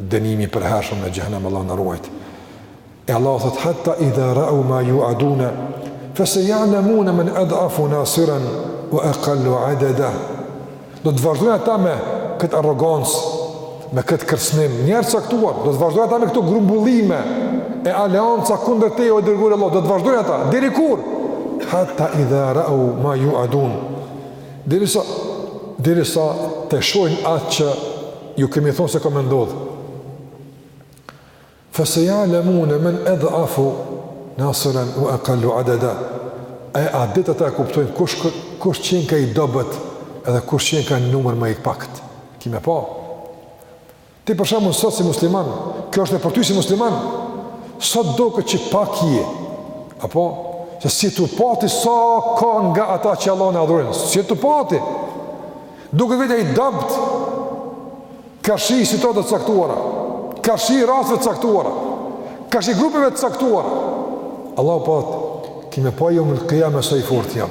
Dënimi i përhershëm në xhehenem Allahu na ruajt. E Allahu thotë hatta idha ra'u ma yu'aduna fa sayalamuna man ad'afu nasiran wa aqallu 'adada. Do të vazhdojnë ata me këtë arrogancë, me këtë kërcënim, njerëz caktuar, do të vazhdojnë ata me këto grumbullime e aleanca kundër teje o i dërguar i Allahut, do të vazhdojnë ata deri kur? Hatta idha ra'u ma yu'adun. Derisa, derisa të shojnë atë që ju kemi thonë se ka me ndodhë. Fa sayalamuna man ad'afu nasiran wa aqallu 'adada. E atë ditë ata e kuptojnë kush, kush qenka i dobët edhe kush qenka n'numër më i pakët. Ki me pa. Ti për shembull sot si musliman, kjo është edhe për ty si musliman. Sot duket që pak je. Apo, se si të pati sa ka nga ata që Allahun e adhurojnë. Si të pati. T'duket vetja i dabt, karshi situatave të caktuara. Karshi rasteve të caktuara. Karshi grupeve të caktuara. Allahu po thotë, ki me pa jo më në këja me sa i fort jam.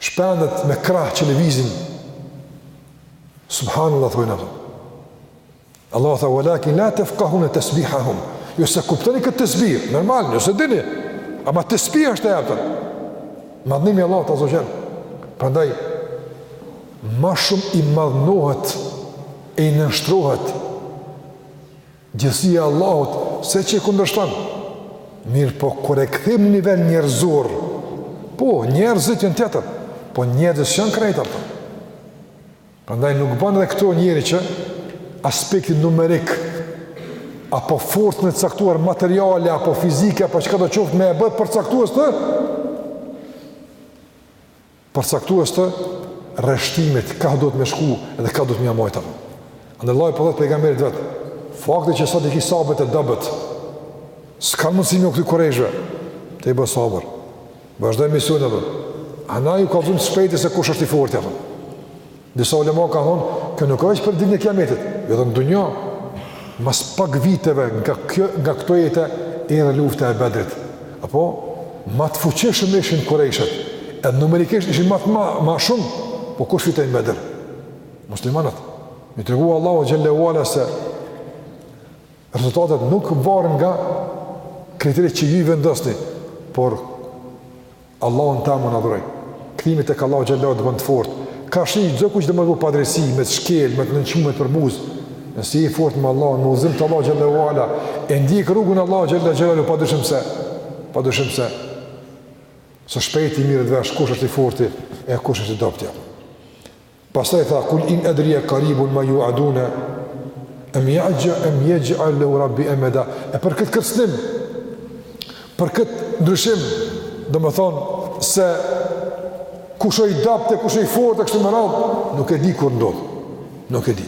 Shpendët me krah që lëvizin. Subhanallahu thojnë ato. Allahu tha walakin la tafqahun tasbihahum. Ju se kuptoni këtë tasbih, normal, ju se dini. Ama tasbih është ajo. Madhnimi i Allahut azze ve xhel. Prandaj më shumë i madhnohet e i nënshtrohet Gjithësia Allahut se që e kundërshton. Mirëpo, kur e kthejmë në nivel njerëzor, po, njerëzit jënë tjetër, po njerëzit s'janë krejt ato. Andaj nuk ban edhe këtu njeriu që aspektin numerik, apo forcën e caktuar materiale, apo fizike, apo çkado qoftë me e ba përcaktues të, Përcaktues të rreshtimit, kah duhet me shku edhe kah duhet me ia mbajt. Andaj po i thotë pejgamberit vetë, fakti që sot i ki sahabët e dobët, s'kanë mundësi me ju kthy kurejshve, ti bë sabër, vazhdoje misionin edhe, na ju kallzojmë shpejti se kush është i forti, dhe. Disa ulema kanë thonë, kjo nuk është veç për ditën e Kiametit, jo edhe në dunja. Mas pak viteve nga kjo nga këto ajete erdh lufta e Bedrit. Apo ma të fuqishëm ishin kurejshët. Edhe numerikisht ishin ma ma ma shumë, po kush fitoi në Bedr? Muslimanët. Me i tregu Allahu xhelle ue ala se rezultatet nuk varen nga kriteret që ju i vendosni, por Allahun tamon adhuroj. Kthimi tek Allahu xhelle ue ala të bon të fortë. Karshi çdokush që do me bo padrejtsi, me të shkel, me të nënçmu me të përbuz. Nëse je i fortë me Allahun, me udhëzim të Allahut xhelle ue ala, e ndjek rrugën e Allahut xhelle xhelaluhu pa dyshim se pa dyshim se së shpejti mirret vesh kush është i fortë e kush është i dobët. Pastaj tha, Kul in edri e karibun ma juadune, em jexha, em jexhalu lehu rabbi emeda. E për këtë kërcnim, për këtë ndryshim, domethonë, se kush o i dobët e kush o i fortë, e kështu me radhë, nuk e di kur ndodh, nuk e di.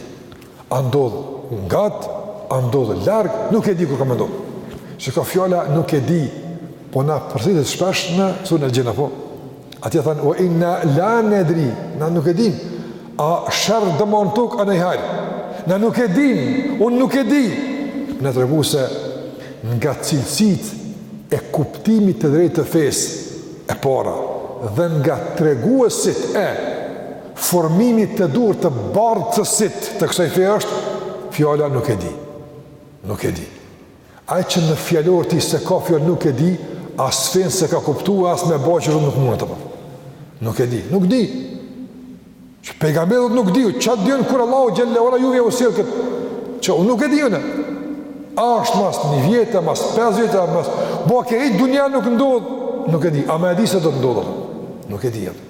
A ndodh ngat, a ndodh larg, nuk e di kur ka me ndodh. Qekjo fjala, nuk e di, po na përsëritet shpesh në suren el-Xhin, apo. Atje thanë, ue inna la nedri, na nuk e dimë, a sherr do me n'tokë a naj hajr, na nuk e dimë, unë nuk e di, na tregu se nga cilësitë e kuptimit të drejtë të fesë e para, dhe nga treguesit e formimit të duhur të bartësit të kësaj feje është, fjala nuk e di, nuk e di. Ai që në fjalor të tij s'e ka fjalën nuk e di, as fenë s'e ka kuptu, as me ba që nuk mune të përë. Nuk e di, nuk di. Qe pejgamberi nuk di, që atë ditën kur Allahu xhelle ue ala juve ju sjell këtë, që unë nuk e di unë. A është mas një vjete, mas 5 vjete, mas... Apo krejt n'dunja nuk ndodh, nuk e di. Ama e di se do të ndodhë, nuk e di jetë.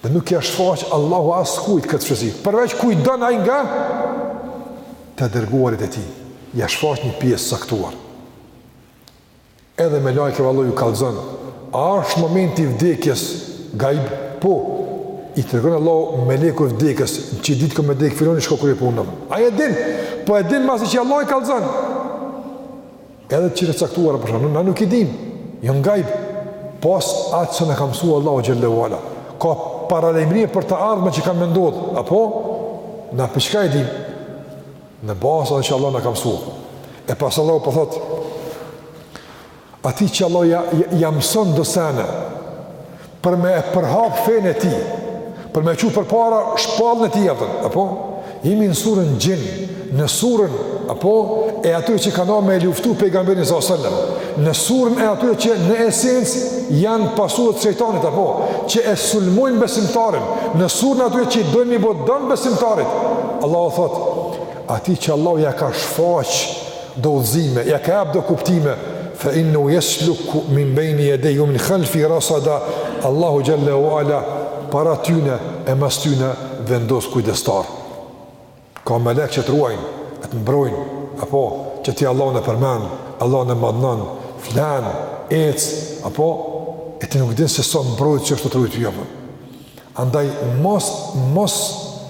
Dhe nuk ja shfaq Allahu askujt këtë fshehtësi, përveç kujt don ai nga të dërguarit e tij. Ja shfaq një pjesë të caktuar. Edhe melaikeve Allahu ju kallzon, a është momenti i vdekjes gajb? Po, i tregon Allahu melekut të vdekjes, në qit ditë ko me dek filoni shko kryje punën. Ai e din? Po e din masi që Allahu i kallzon. Edhe të tjera të caktuara për çka, na nuk i dim. Jo n'gajb pos asaj që na ka mësu Allahu xhelle ue ala. Ka paralajmërime për të ardhmen që kanë me ndodh, apo na pi çka i dim? Në bazë atë që Allahu na ka mësu. E pas Allahu po thotë Atij që Allahu ja, ja, ja mëson do sene për me e përhap fenë e tij, për me çu përpara shpalljen e tij atë, apo, jemi në surën Xhin, në surën apo e atyre që kanë me luftu pejgamberin sallallahu alajhi wasallam, në surën e atyre që në esencë janë pasues të shejtanit apo që e sulmojnë besimtarin, në surën e atyre që dojnë me i bo dom besimtarit. Allahu thotë, atij që Allahu ja ka shfaq do udhëzime, ja ka hap do kuptime, fe innehu jesluku min bejni jedejhi ue min khalfihi rasada, Allahu xhel-le ue ala, para tyne e mas tyne, vendos kujdestar. Ka melek që të ruajnë, e të mbrojnë, apo, që ti Allahun e përmen, Allahun e madhnon, flen, ec, apo, e ti nuk din se sa mbrojtës që është tu të rujt, jepën. Andaj mos mos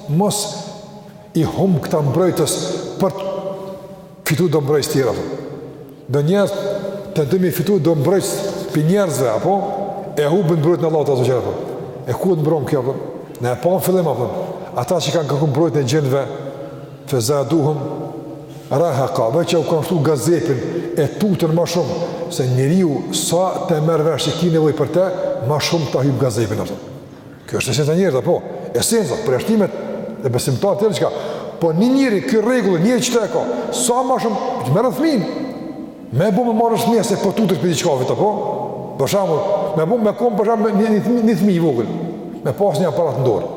mos i humb këta mbrojtës për të fitu do mbrojtës tjera. Do njerëz tentojnë me i fitu do mbrojtës prej njerëzve, apo? E hupin mbrojtjen e Allahut azze ue xhel, apo? E ku të mbron kjo, apo? Ne e pamë në fillim, apo? Ata që kanë kërku mbrojtjen e xhindve, Fezaduhum rahaqa, veç ça u kanë shtu gazepin e tutën ma shumë, se njeriu sa të merr vesh që ki nevoj për te, ma shumë ta hip gazepin, apo, ta. Kjo është esenca e njerëzve, apo? Esenca, përjashtimet e besimtarët tjetër çka. Po një njeri, kjo rregull, njeri qeta e ka, sa ma shumë, ta merrni fminë. Me bo me marr vesh fmi se po tutesh për diçka vetë, apo? Për shembull, me bo me kon për shembull një, një, një, një fmi i vogël, me pas një aparat n'dorë.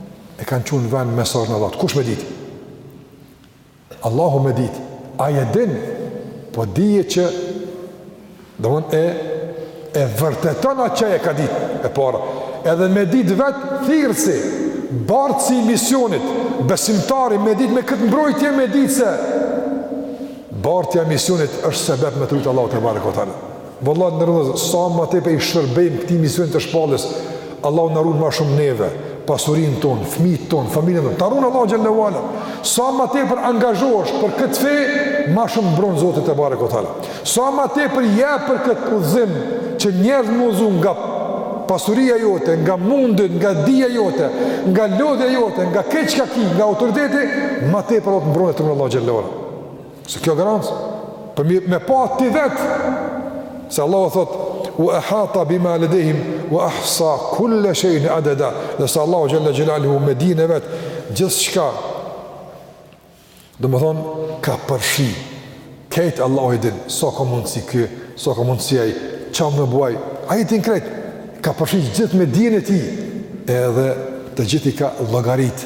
e kanë çuar në vend mesazhin e Allahut. Kush me ditë? Allahu me ditë. Ai e din. Po dije që domethënë e vërteton atë që e ka ditë e para. Edhe me ditë vet thirrësi, bartësi i misionit, besimtari me ditë me këtë mbrojtje me ditë se bartja e misionit është sebeb me t'rujt Allahu tebareke ue teala. Vëllezër të nderuar, sa ma tepër i shërbejmë këtij misioni të shpalljes, Allahu na run ma shumë neve, pasurinë tonë, fmitë tonë, familjen tonë, ta run Allahu xhel-le ue ala, sa ma tepër angazhohesh për këtë fe, ma shumë të mbron Zoti tebareke ue teala, sa ma tepër je për këtë udhëzim, që njerëzit me u udhëzu nga pasuria jote, nga mundi yt, nga dija jote, nga lodhja jote, nga krejt çka ki, nga autoriteti, ma tepër të mbron e të run Allahu xhel-le ue ala. Se kjo garancë, për me pa ti vetë, se Allahu thotë, ue ehata bima ledejhim, ue ahsa kul-le shej'in adeda, dhe se Allahu xhel-le xhelaluhu me dijen e vet, gjithçka, domethonë, ka përshi, krejt Allahu i din, sa ka mundësi ky, sa ka mundësi ai, ça mun me bo ai, Ai i din krejt, ka përshi gjithë me dijen e tij, edhe të gjithë i ka llogarit,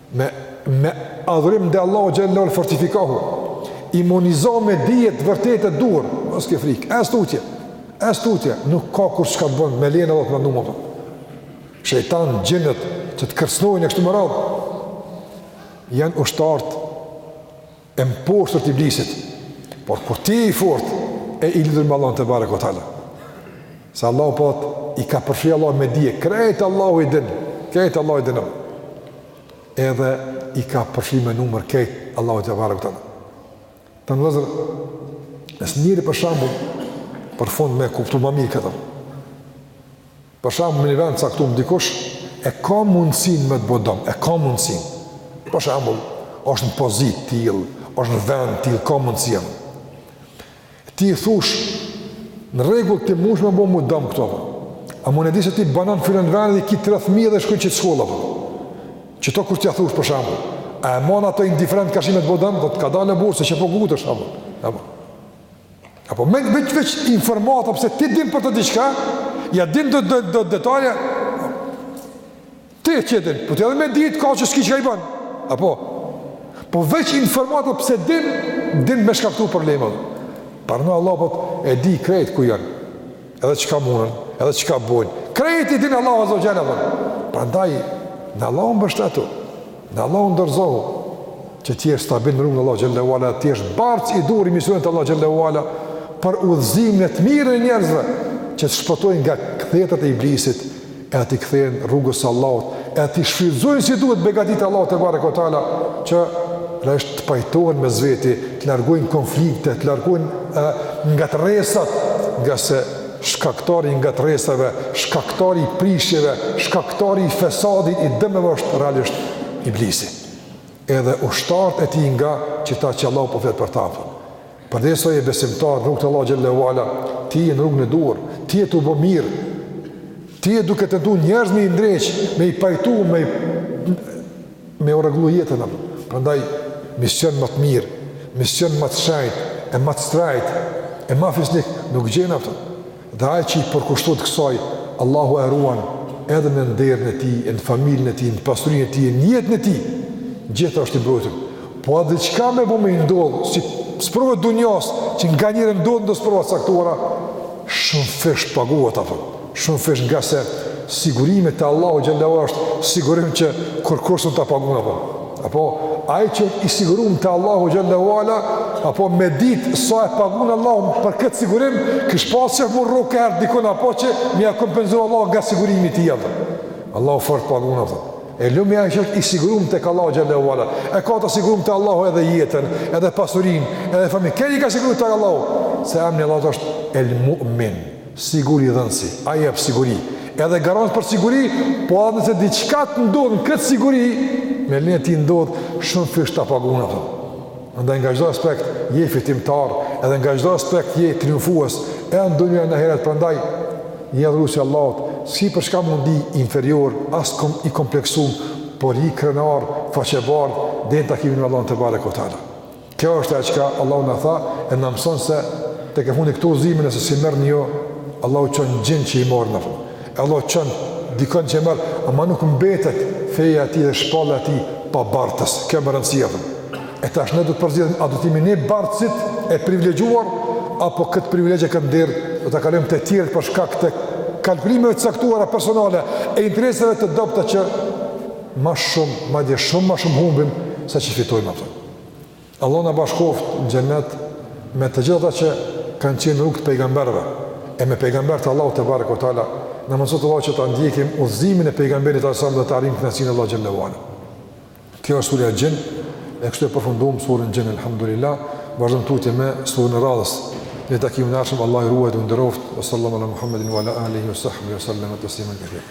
Me, me adhurim ndaj Allahut xhelle ve ala fortifikohu, imunizohu me dije të vërtetë e të duhur, mos ke frikë, e s'tutesh, e s'tutesh, nuk ka kurrë çka të bën, me lene dhe të mëndu më përë. Shejtanët, xhinët, që të kërcnojnë e kështu më radhë, janë ushtarët e mposhtur të iblisit, por kur ti je i fortë e i lidhur me Allahun tebareke ve teala. Se Allahu po i ka përfshi Allahu me dije, krejt Allahu i din, krejt Allahu i din, edhe i ka përfshi me numër krejt Allahu tebareke ve teala. Të në vëzër, nëse njeri për shembull, për fund me kuptu ma mirë këto. Për shembull, në një vend të caktuar dikush e ka mundësinë me të bo dëm, e ka mundësinë. Për shembull, është në pozitë të tillë, është në vend të tillë, ka mundësinë. Ti i thush, në rregull ti mundesh me më bo dëm këto. Ama unë e di se ti banon filan vend dhe ki tre fmi dhe shkon qit shkollë. Qëto kur ti ja thush për shembull, a e mban ato indiferent ka shti me të bo dëm, do të ka dalë burrë se çfarë po gutësh apo. Apo. Apo me veç veç informata pse ti din për to diçka, ja din do do do detaje. Ti qe din, po ti edhe me ditë kaq s'ki çka i bën. Apo po veç informata pse din, din me shkaktu probleme. Por Allahu po e di krejt ku janë. edhe çka mundën, edhe çka bojnë. Krejt i din Allahu azza wa jalla. Prandaj në Allahu mbështetu, në Allahu dorëzohu që të jesh stabil në rrugën e Allahut xhalla wala, të jesh bartës i duhur i misionit të Allahut xhalla wala për udhëzimin e të mirën e njerëzve që të shpëtojnë nga kthetrat e iblisit, e t'i kthehen rrugës së Allahut, e t'i shfrytëzojnë si duhet begatitë e Allahut tebareke ve teala që realisht të pajtohen mes veti, të largojnë konflikte, të largojnë e, ngatërresat, ngase shkaktari i ngatërresave, shkaktar i prishjeve, shkaktar i fesadit, i dëmeve është realisht iblisi. Edhe ushtarët e tij nga qëta që Allahu po flet për ta. Përderisa je besimtar në rrugë të Allahut xhelle ve ala, ti je në rrugën e duhur, ti je tu bo mirë. Ti je duke tentuar njerëz me i ndreq, me i pajtu, me i, me u rregullu jetën apo. Prandaj mision më të mirë, mision më të shenjtë, e më të strajtë, e më fisnik nuk gjen, apo. Dhe ai që i përkushtohet kësaj, Allahu e ruan edhe në nderin e tij, në familjen e tij, në pasurinë e tij, në jetën e tij, gjithë është i mbrojtur. Po edhe diçka me bo me i ndodhë, si sprovë e dunjas, që nganjëherë ndodhin sprova të caktuara, shumëfish paguhet, apo, shumëfish ngase sigurimi te Allahu xhelle ve ala është sigurim që kërkush s'mun ta paguan, apo. Apo, ai që është i sigurum te Allahu xhelle ve ala, apo me ditë sa e pagun Allahu për këtë sigurim, kish pasë qejf m'u rrokë krejt dikun, apo që me ia kompenzu Allahu nga sigurimi i tij ato. Allahu fort pagun ato. E lumi ai që është i sigurum te Allahu xhelle ve ala. E ka të sigurum te Allahu edhe jetën, edhe pasurinë, edhe familjen. Krejt i ka sigurum te Allahu. Se emni Allahu është el mu'min. Siguridhënësi, ai jep siguri, edhe garancë për siguri, po edhe nëse diçka të ndodhë në këtë siguri, me lejen e tij ndodhë shumë fish ta pagun ato. Andaj nga çdo aspekt, je fitimtar, edhe nga çdo aspekt, je triumfues, e në dunja n'ahiret, prandaj, një adhurus i Allahut s'ka për çka me u ndi inferior, as kom, i kompleksum, por i krenar, faqebardh, dhe në takimin me Allahun tebareke ve teala. Kjo është ajo çka Allahu na tha e na mëson se tekefundit këto udhëzime nëse s'i merrni ju, Allahu çon gjin që i marrin ato. E Allahu çon dikën që i merr, ama nuk mbetet feja e tij dhe shpallja e tij pa bartës. Kjo me rëndësi ajo. E tash ne do të përzgjedhim, a do të jemi ne bartësit e privilegjuar, apo këtë privilegj e këtë nder, do ta kalojmë te tjerët për shkak të kalkulimeve të caktuara personale e intereseve të dobta që ma shumë, madje shumë, ma shumë humbim sa ç'i fitojmë ato. Allahu na bashkoftë në xhenet me të gjithë ata që kanë qenë n'rrugë të pejgamberëve e me pejgamber të Allahut tebareke ve teala, na mundësoftë Allahu që ta ndjekim udhëzimin e pejgamberit sallallahu alajhi wasallam dhe të arrijmë kënaqësinë e Allahut xhelle ve ala. Kjo është surja Xhin, e kështu e përfundojmë suren Xhin alhamdulillah. Vazhdojmë tutje me suren e radhës. Në takimin e ardhshëm Allah ju ruajtë dhe ju nderoftë. Wa sallallahu ala Muhammedin wa ala alihi wa sahbihi wa sallam tasliman kethira